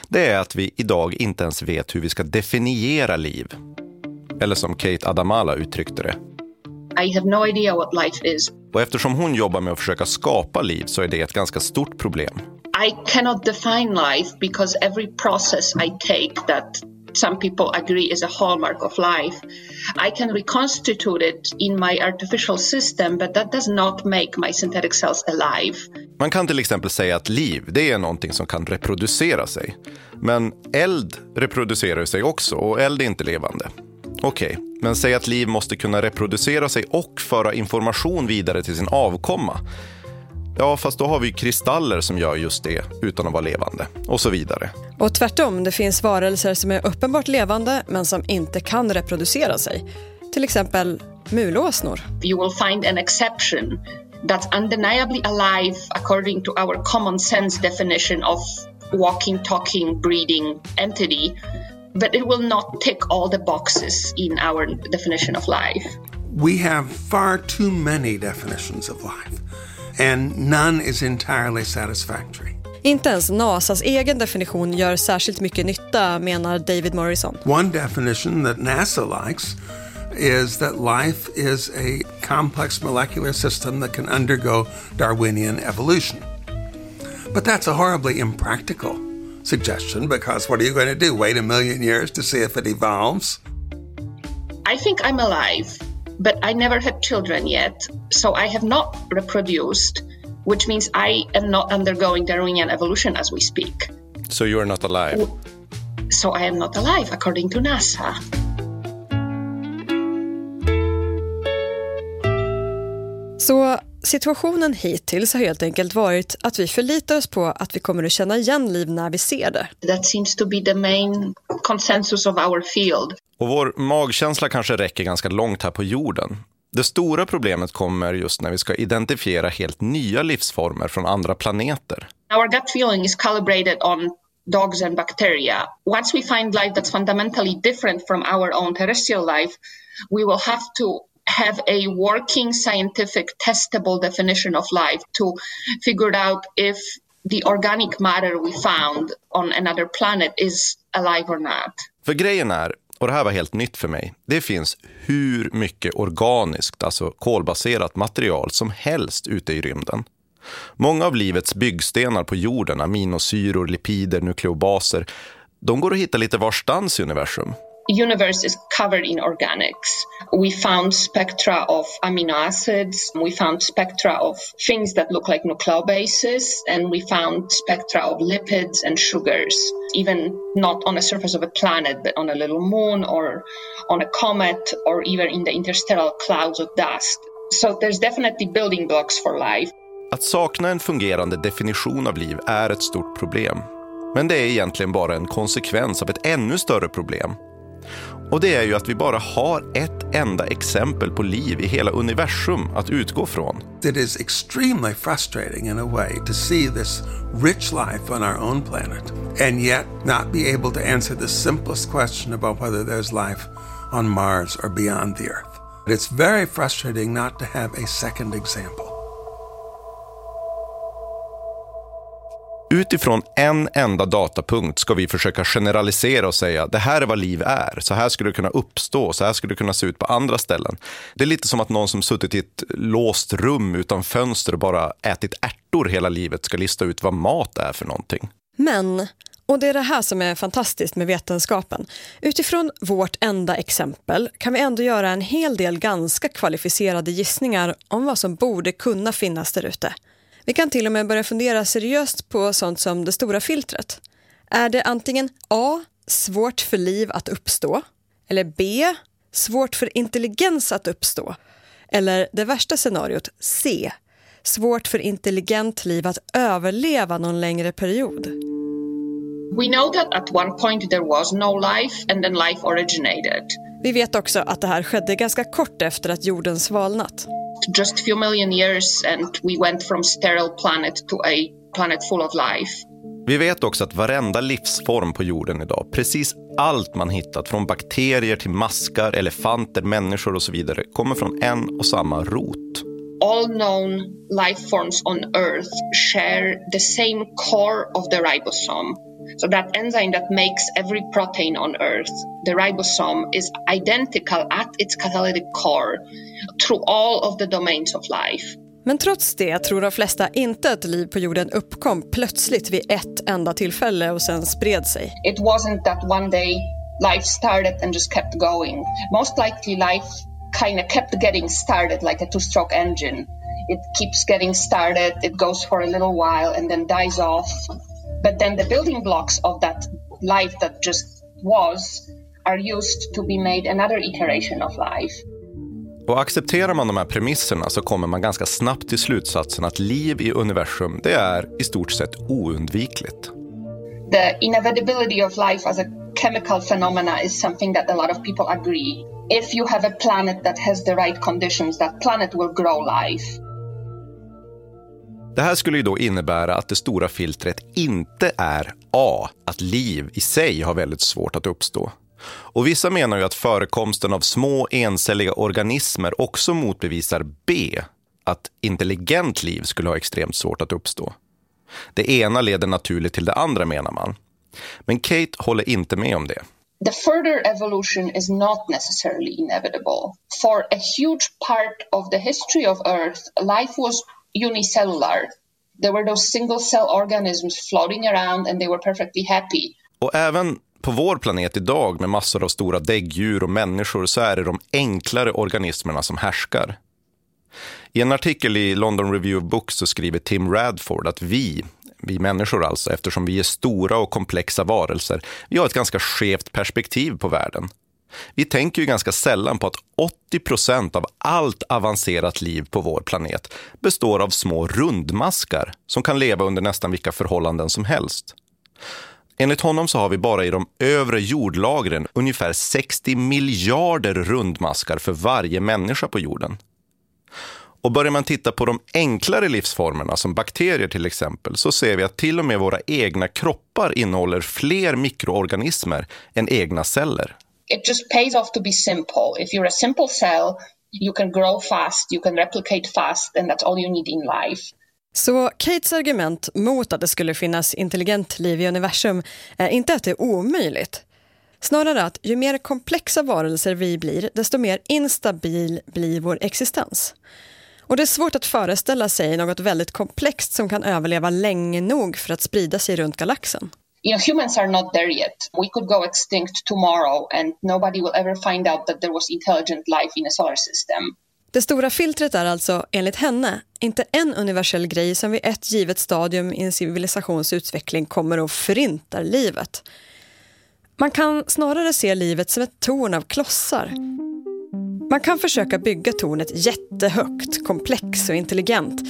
Det är att vi idag inte ens vet hur vi ska definiera liv. Eller som Kate Adamala uttryckte det.
I have no idea what life is.
Och eftersom hon jobbar med att försöka skapa liv så är det ett ganska stort problem.
I cannot define life because every process I take that some people agree is a hallmark of life. I can reconstitute it in my artificial system, but that does not make my synthetic cells alive.
Man kan till exempel säga att liv, det är någonting som kan reproducera sig. Men eld reproducerar sig också och eld är inte levande. Okej, okay, men säg att liv måste kunna reproducera sig och föra information vidare till sin avkomma. Ja, fast då har vi kristaller som gör just det utan att vara levande och så vidare.
Och tvärtom, det finns varelser som är uppenbart levande men som inte kan reproducera sig. Till exempel mulåsnor.
You will find an exception that's undeniably alive according to our common sense definition of walking, talking, breathing entity. But it will not tick all the boxes in our definition of life.
We have far too many definitions of life and none is entirely satisfactory.
Inte ens NASAs egen definition gör särskilt mycket nytta, menar David Morrison.
One definition that NASA likes is that life is a complex molecular system that can undergo Darwinian evolution. But that's a horribly impractical suggestion because what are you going to do? Wait a million years to see if it evolves?
I think I'm alive but I never had children yet, so I have not reproduced, which means I am not undergoing Darwinian evolution as we speak.
So you are not alive?
So I am not alive, according to NASA.
Så situationen hittills har helt enkelt varit att vi förlitar oss på att vi kommer att känna igen liv när vi ser det.
That seems to be the main consensus of our field.
Och vår magkänsla kanske räcker ganska långt här på jorden. Det stora problemet kommer just när vi ska identifiera helt nya livsformer från andra planeter.
Our gut feeling is calibrated on dogs and bacteria. Once we find life that's fundamentally different from our own terrestrial life, we will have to have a working scientific testable definition of life to figure out if the organic matter we found on another planet is alive or not.
För grejen är, och det här var helt nytt för mig, det finns hur mycket organiskt, alltså kolbaserat material som helst ute i rymden. Många av livets byggstenar på jorden, aminosyror, lipider, nukleobaser, de går att hitta lite varstans i universum.
Universe is covered in organics. We found spectra of amino acids, we found spectra of things that look like nucleobases, and we found spectra of lipids and sugars, even not on the surface of a planet, but on a little moon or on a comet or even in the interstellar clouds of dust. So there's definitely building blocks for life.
Att sakna en fungerande definition av liv är ett stort problem. Men det är egentligen bara en konsekvens av ett ännu större problem Och det är ju att vi bara har ett enda exempel på liv i hela universum att utgå från.
It is extremely frustrating in a way to see this rich life on our own planet and yet not be able to answer the simplest question about whether there's life on Mars or beyond the Earth. It's very frustrating not to have a second example.
Utifrån en enda datapunkt ska vi försöka generalisera och säga det här är vad liv är. Så här skulle det kunna uppstå, så här skulle det kunna se ut på andra ställen. Det är lite som att någon som suttit i ett låst rum utan fönster och bara ätit ärtor hela livet ska lista ut vad mat är för någonting.
Men, och det är det här som är fantastiskt med vetenskapen, utifrån vårt enda exempel kan vi ändå göra en hel del ganska kvalificerade gissningar om vad som borde kunna finnas där ute. Vi kan till och med börja fundera seriöst på sånt som det stora filtret. Är det antingen A. Svårt för liv att uppstå eller B. Svårt för intelligens att uppstå eller det värsta scenariot C. Svårt för intelligent liv att överleva någon längre period.
We know that at one point there was no life and then life originated.
Vi vet också att det här skedde ganska kort efter att jorden svalnat
just a few million years and we went from sterile planet to a planet full of life.
Vi vet också att varenda livsform på jorden idag, precis allt man hittat från bakterier till maskar, elefanter, människor och så vidare kommer från en och samma rot.
All known life forms on earth share the same core of the ribosome. So that enzyme that makes every protein on Earth, the ribosome, is identical at its catalytic core through all of the domains of life.
Men trots det tror de flesta inte att liv på jorden uppkom plötsligt vid ett enda tillfälle och sen spred sig.
It wasn't that one day life started and just kept going. Most likely life kind of kept getting started like a two-stroke engine. It keeps getting started, it goes for a little while and then dies off But then the building blocks of that life that just was are used to be made another iteration of life.
Och accepterar man de här premisserna så kommer man ganska snabbt till slutsatsen att liv i universum det är i stort sett oundvikligt.
The inevitability of life as a chemical phenomena is something that a lot of people agree. If you have a planet that has the right conditions, that planet will grow life.
Det här skulle ju då innebära att det stora filtret inte är A, att liv i sig har väldigt svårt att uppstå. Och vissa menar ju att förekomsten av små encelliga organismer också motbevisar B, att intelligent liv skulle ha extremt svårt att uppstå. Det ena leder naturligt till det andra menar man. Men Kate håller inte med om det.
The further evolution is not necessarily inevitable. For a huge part of the history of Earth, life was unicellular. There were those single cell organisms floating around and they were perfectly happy.
Och även på vår planet idag med massor av stora däggdjur och människor så är det de enklare organismerna som härskar. I en artikel i London Review of Books så skriver Tim Radford att vi, vi människor alltså, eftersom vi är stora och komplexa varelser, vi har ett ganska skevt perspektiv på världen. Vi tänker ju ganska sällan på att 80 procent av allt avancerat liv på vår planet består av små rundmaskar som kan leva under nästan vilka förhållanden som helst. Enligt honom så har vi bara i de övre jordlagren ungefär 60 miljarder rundmaskar för varje människa på jorden. Och börjar man titta på de enklare livsformerna, som bakterier till exempel, så ser vi att till och med våra egna kroppar innehåller fler mikroorganismer än egna celler.
It just pays off to be simple. If you're a simple cell, you can grow fast, you can replicate fast, and that's all you need in life.
Så Kates argument mot att det skulle finnas intelligent liv i universum är inte att det är omöjligt. Snarare att ju mer komplexa varelser vi blir, desto mer instabil blir vår existens. Och det är svårt att föreställa sig något väldigt komplext som kan överleva länge nog för att sprida sig runt galaxen.
You know, humans are not there yet. We could go extinct tomorrow and nobody will ever find out that there was intelligent life in a solar system.
Det stora filtret är alltså, enligt henne, inte en universell grej som vid ett givet stadium i en civilisations utveckling kommer och förintar livet. Man kan snarare se livet som ett torn av klossar. Man kan försöka bygga tornet jättehögt, komplext och intelligent.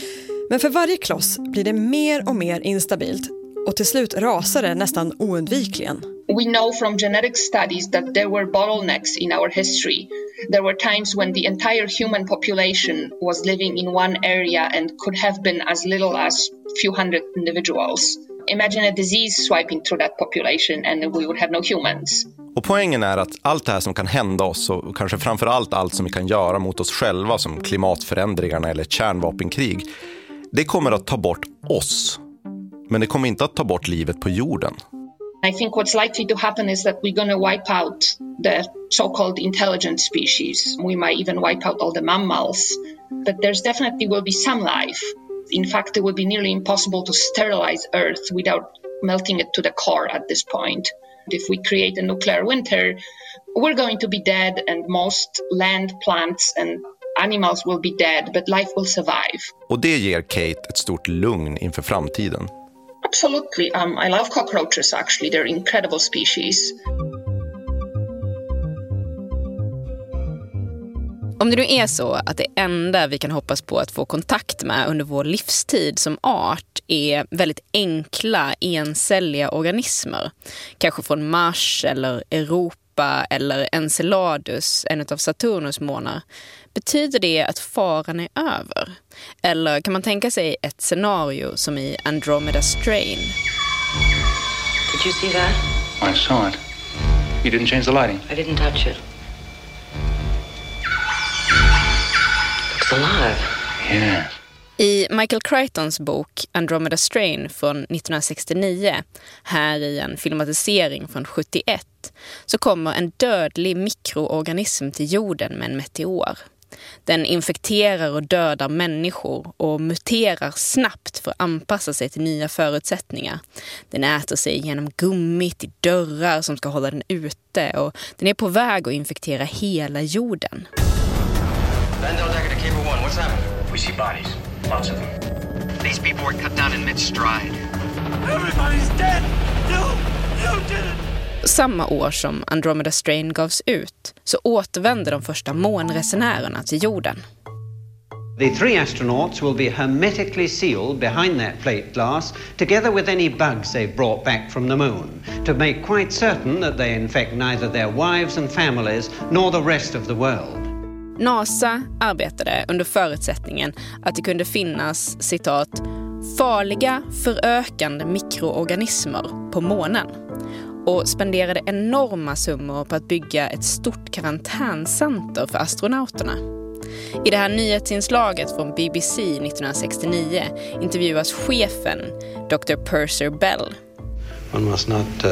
Men för varje kloss blir det mer och mer instabilt och till slut rasar det nästan oundvikligen.
We know from genetic studies that there were bottlenecks in our history. There were times when the entire human population was living in one area and could have been as little as few hundred individuals. Imagine a disease swiping through that population and we would have no humans.
Och poängen är att allt det här som kan hända oss och kanske framför allt allt som vi kan göra mot oss själva som klimatförändringarna eller kärnvapenkrig, det kommer att ta bort oss. Men det kommer inte att ta bort livet på jorden.
I think what's likely to happen is that we're going to wipe out the so-called intelligent species. We might even wipe out all the mammals. But there's definitely will be some life. In fact, it would be nearly impossible to sterilize Earth without melting it to the core at this point. If we create a nuclear winter, we're going to be dead, and most land, plants, and animals will be dead, but life will survive.
Och det ger Kate ett stort lugn inför framtiden.
Absolutely. Um, I love cockroaches, actually. They're incredible species.
Om det nu är så att det enda vi kan hoppas på att få kontakt med under vår livstid som art är väldigt enkla encelliga organismer, kanske från Mars eller Europa eller Enceladus, en av Saturnus månar, betyder det att faran är över? Eller kan man tänka sig ett scenario som i Andromeda Strain?
Did you see that?
I saw it. You didn't change the lighting.
I didn't touch it. Looks alive.
Yes.
I Michael Crichtons bok Andromeda Strain från 1969, här i en filmatisering från 71, så kommer en dödlig mikroorganism till jorden med en meteor. Den infekterar och dödar människor och muterar snabbt för att anpassa sig till nya förutsättningar. Den äter sig genom gummit i dörrar som ska hålla den ute och den är på väg att infektera hela jorden.
Vandal Decker to Cable One, what's happening? We see bodies. Lots of them. These people were cut down in mid-stride.
Everybody's dead! You! You did it!
Samma år som Andromeda Strain gavs ut så återvände de första månresenärerna till jorden.
The three astronauts will be hermetically sealed behind that plate glass, together with any bugs they've brought back from the moon, to make quite certain that they infect neither their wives and families nor the rest of the world.
NASA arbetade under förutsättningen att det kunde finnas citat farliga förökande mikroorganismer på månen och spenderade enorma summor på att bygga ett stort karantäncenter för astronauterna. I det här nyhetsinslaget från BBC 1969 intervjuas chefen, Dr. Purser Bell.
One must not uh,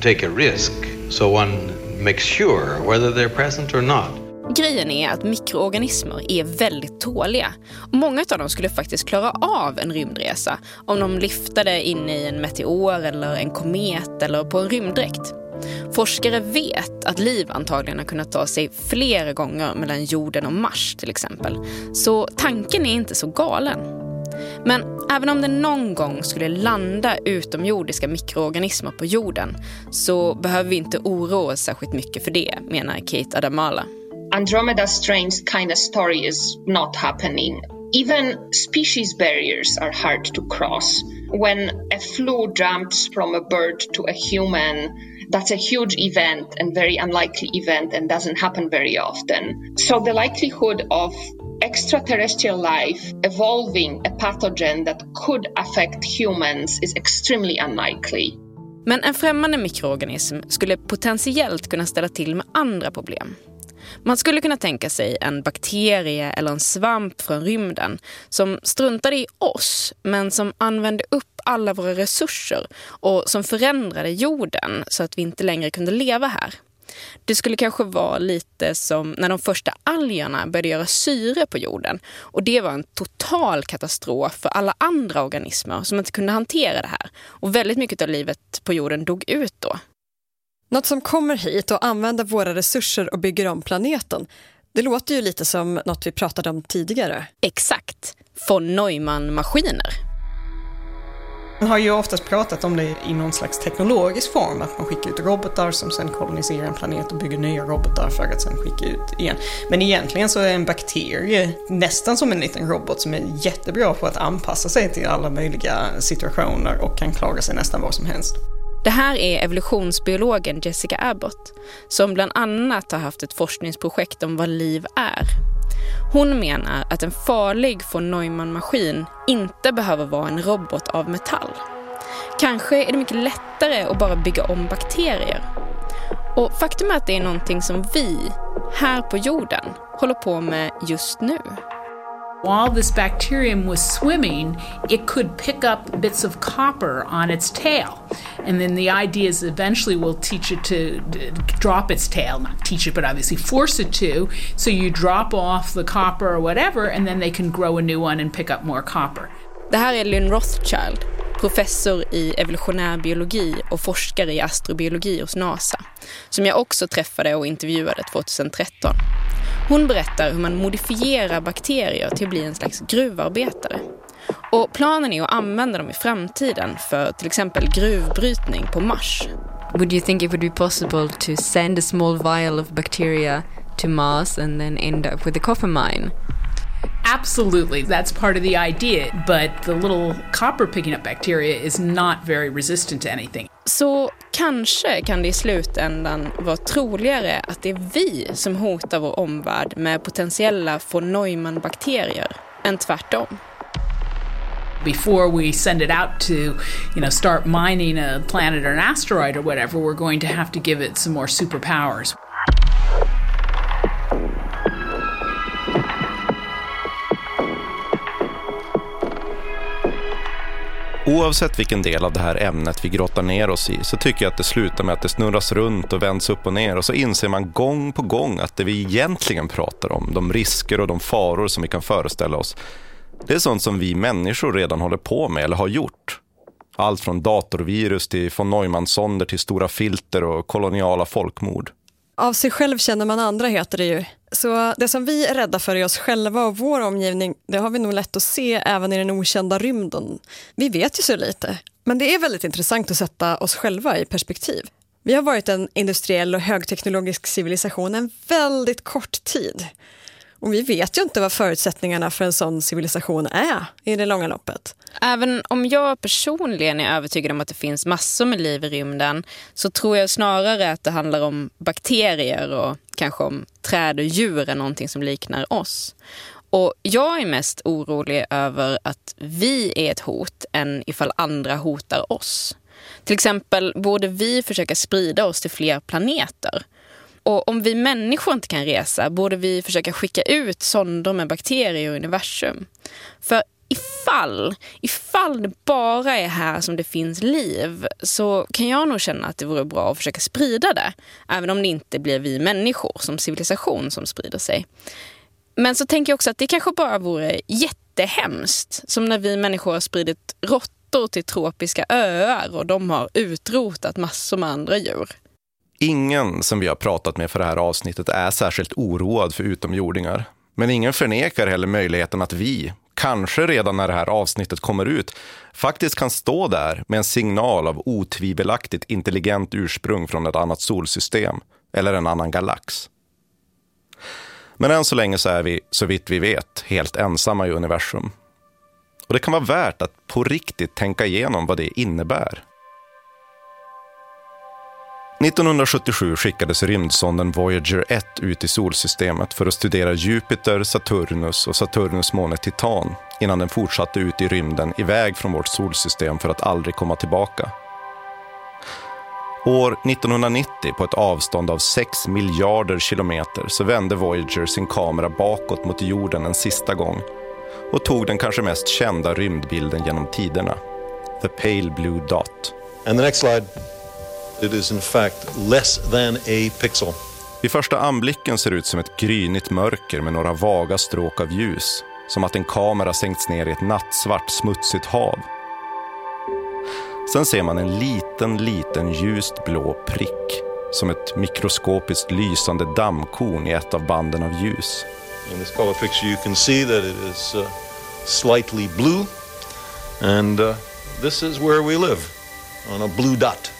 take a risk, so one makes sure whether they're present or not.
Grejen är att mikroorganismer är väldigt tåliga. Och många av dem skulle faktiskt klara av en rymdresa om de lyftade in i en meteor eller en komet eller på en rymddräkt. Forskare vet att liv antagligen har kunnat ta sig flera gånger mellan jorden och Mars till exempel. Så tanken är inte så galen. Men även om det någon gång skulle landa utomjordiska mikroorganismer på jorden så behöver vi inte oroa oss särskilt mycket för det, menar Kate Adamala.
Andromeda strange kind of story is not happening. Even species barriers are hard to cross. When a flu jumps from a bird to a human, that's a huge event and very unlikely event and doesn't happen very often. So the likelihood of extraterrestrial life evolving a pathogen that could affect humans is extremely unlikely.
Men en främmande mikroorganism skulle potentiellt kunna ställa till med andra problem. Man skulle kunna tänka sig en bakterie eller en svamp från rymden som struntade i oss men som använde upp alla våra resurser och som förändrade jorden så att vi inte längre kunde leva här. Det skulle kanske vara lite som när de första algerna började göra syre på jorden. Och det var en total katastrof för alla andra organismer som inte kunde hantera det här. Och väldigt mycket av livet på jorden dog ut då.
Något som kommer hit och använder våra resurser och bygger om planeten. Det låter ju lite som något vi pratade om tidigare.
Exakt. Von Neumann-maskiner.
Man har ju oftast pratat om det i någon slags teknologisk form, att man skickar ut robotar som sen koloniserar en planet och bygger nya robotar för att sen skicka ut igen. Men egentligen så är en bakterie nästan som en liten robot som är jättebra på att anpassa sig till alla möjliga situationer och kan klara sig nästan vad som helst.
Det här är evolutionsbiologen Jessica Abbott som bland annat har haft ett forskningsprojekt om vad liv är. Hon menar att en farlig von Neumann-maskin inte behöver vara en robot av metall. Kanske är det mycket lättare att bara bygga om bakterier. Och faktum är att det är någonting som vi, här på jorden, håller på med just nu.
While this bacterium was swimming, it could pick up bits of copper on its tail. And then the idea is eventually we'll teach it to drop its tail, not teach it, but obviously force it to. So you drop off the copper or whatever, and then they can grow a new one and pick up more copper.
Det här är Lynn Rothschild, professor i evolutionär biologi och forskare i astrobiologi hos NASA, som jag också träffade och intervjuade 2013. Hon berättar hur man modifierar bakterier till att bli en slags gruvarbetare. Och planen är att använda dem i framtiden för till exempel gruvbrytning på Mars.
Would you think it would be possible to send a small vial of bacteria to Mars and then end up with a copper mine?
Absolutely, that's part of the idea, but the little copper picking up bacteria is not very resistant to anything.
Så kanske kan det i slutändan vara troligare att det är vi som hotar vår omvärld med potentiella von Neumann-bakterier än tvärtom.
Before we send it out to, you know, start mining a planet or an asteroid or whatever, we're going to have to give it some more superpowers.
Oavsett vilken del av det här ämnet vi grottar ner oss i så tycker jag att det slutar med att det snurras runt och vänds upp och ner och så inser man gång på gång att det vi egentligen pratar om, de risker och de faror som vi kan föreställa oss, det är sånt som vi människor redan håller på med eller har gjort. Allt från datorvirus till von Neumann-sonder till stora filter och koloniala folkmord.
Av sig själv känner man andra heter det ju. Så det som vi är rädda för i oss själva och vår omgivning, det har vi nog lätt att se även i den okända rymden. Vi vet ju så lite, men det är väldigt intressant att sätta oss själva i perspektiv. Vi har varit en industriell och högteknologisk civilisation en väldigt kort tid. Och vi vet ju inte vad förutsättningarna för en sån civilisation är i det långa loppet.
Även om jag personligen är övertygad om att det finns massor med liv i rymden så tror jag snarare att det handlar om bakterier och kanske om träd och djur än någonting som liknar oss. Och jag är mest orolig över att vi är ett hot än ifall andra hotar oss. Till exempel borde vi försöka sprida oss till fler planeter. Och om vi människor inte kan resa borde vi försöka skicka ut sonder med bakterier i universum. För ifall, ifall det bara är här som det finns liv så kan jag nog känna att det vore bra att försöka sprida det. Även om det inte blir vi människor som civilisation som sprider sig. Men så tänker jag också att det kanske bara vore jättehemskt. Som när vi människor har spridit råttor till tropiska öar och de har utrotat massor med andra djur.
Ingen som vi har pratat med för det här avsnittet är särskilt oroad för utomjordingar. Men ingen förnekar heller möjligheten att vi, kanske redan när det här avsnittet kommer ut, faktiskt kan stå där med en signal av otvivelaktigt intelligent ursprung från ett annat solsystem eller en annan galax. Men än så länge så är vi, så vitt vi vet, helt ensamma i universum. Och det kan vara värt att på riktigt tänka igenom vad det innebär. 1977 skickades rymdsonden Voyager 1 ut i solsystemet för att studera Jupiter, Saturnus och Saturnus måne Titan innan den fortsatte ut i rymden iväg från vårt solsystem för att aldrig komma tillbaka. År 1990, på ett avstånd av 6 miljarder kilometer, så vände Voyager sin kamera bakåt mot jorden en sista gång och tog den kanske mest kända rymdbilden genom tiderna, The Pale Blue Dot.
And the next slide. It is in fact less than a pixel.
Vid första anblicken ser det ut som ett grynigt mörker med några vaga stråk av ljus. Som att en kamera sänkts ner i ett nattsvart, smutsigt hav. Sen ser man en liten, liten ljust blå prick. Som ett mikroskopiskt lysande dammkorn i ett av banden av ljus.
In this color picture you can see that it is uh, slightly blue. And uh, this is where we live, on a blue dot.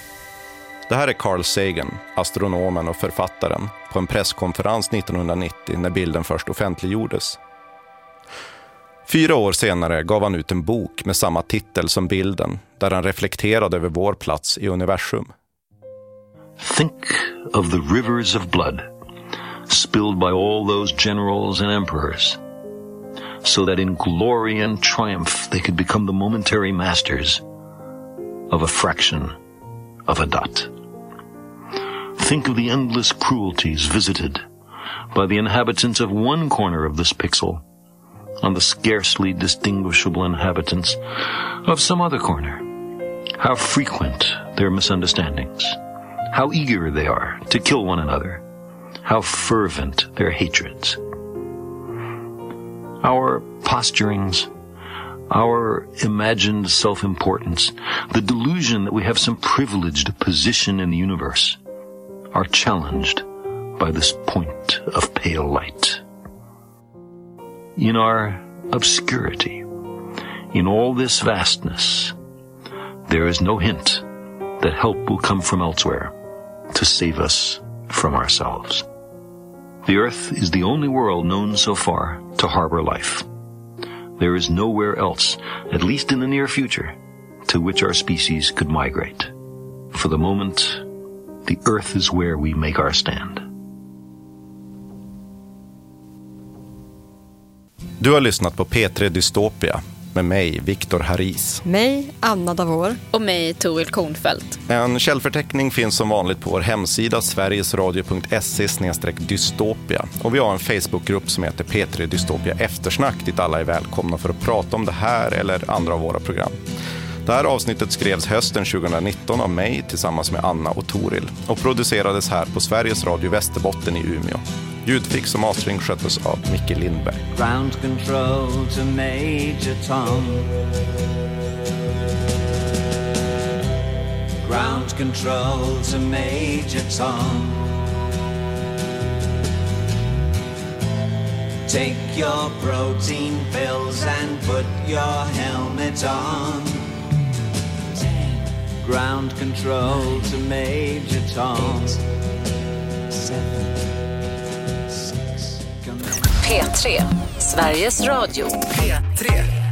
Det här är Carl Sagan, astronomen och författaren, på en presskonferens 1990 när bilden först offentliggjordes. Fyra år senare gav han ut en bok med samma titel som bilden, där han reflekterade över vår plats i universum.
Think of the rivers of blood spilled by all those generals and emperors, so that in glory and triumph they could become the momentary masters of a fraction of a dot. Think of the endless cruelties visited by the inhabitants of one corner of this pixel on the scarcely distinguishable inhabitants of some other corner. How frequent their misunderstandings, how eager they are to kill one another, how fervent their hatreds. Our posturings, our imagined self importance, the delusion that we have some privileged position in the universe, are challenged by this point of pale light. In our obscurity, in all this vastness, there is no hint that help will come from elsewhere to save us from ourselves. The Earth is the only world known so far to harbor life. There is nowhere else, at least in the near future, to which our species could migrate. For the moment, the Earth is where we make our stand.
Du har lyssnat på P3 Dystopia med mig, Viktor Haris.
Mig, Anna Davor.
Och mig, Toril Kornfeldt.
En källförteckning finns som vanligt på vår hemsida sverigesradio.se dystopia. Och vi har en Facebookgrupp som heter P3 Dystopia Eftersnack dit alla är välkomna för att prata om det här eller andra av våra program. Det här avsnittet skrevs hösten 2019 av mig tillsammans med Anna och Toril och producerades här på Sveriges Radio Västerbotten i Umeå. Ljudfix och mastering sköttes av Micke Lindberg.
Ground control to Major Tom. Ground control to Major Tom. Take your protein pills and put your helmet on. Ground control to Major Tom.
P3, Sveriges Radio.
P3.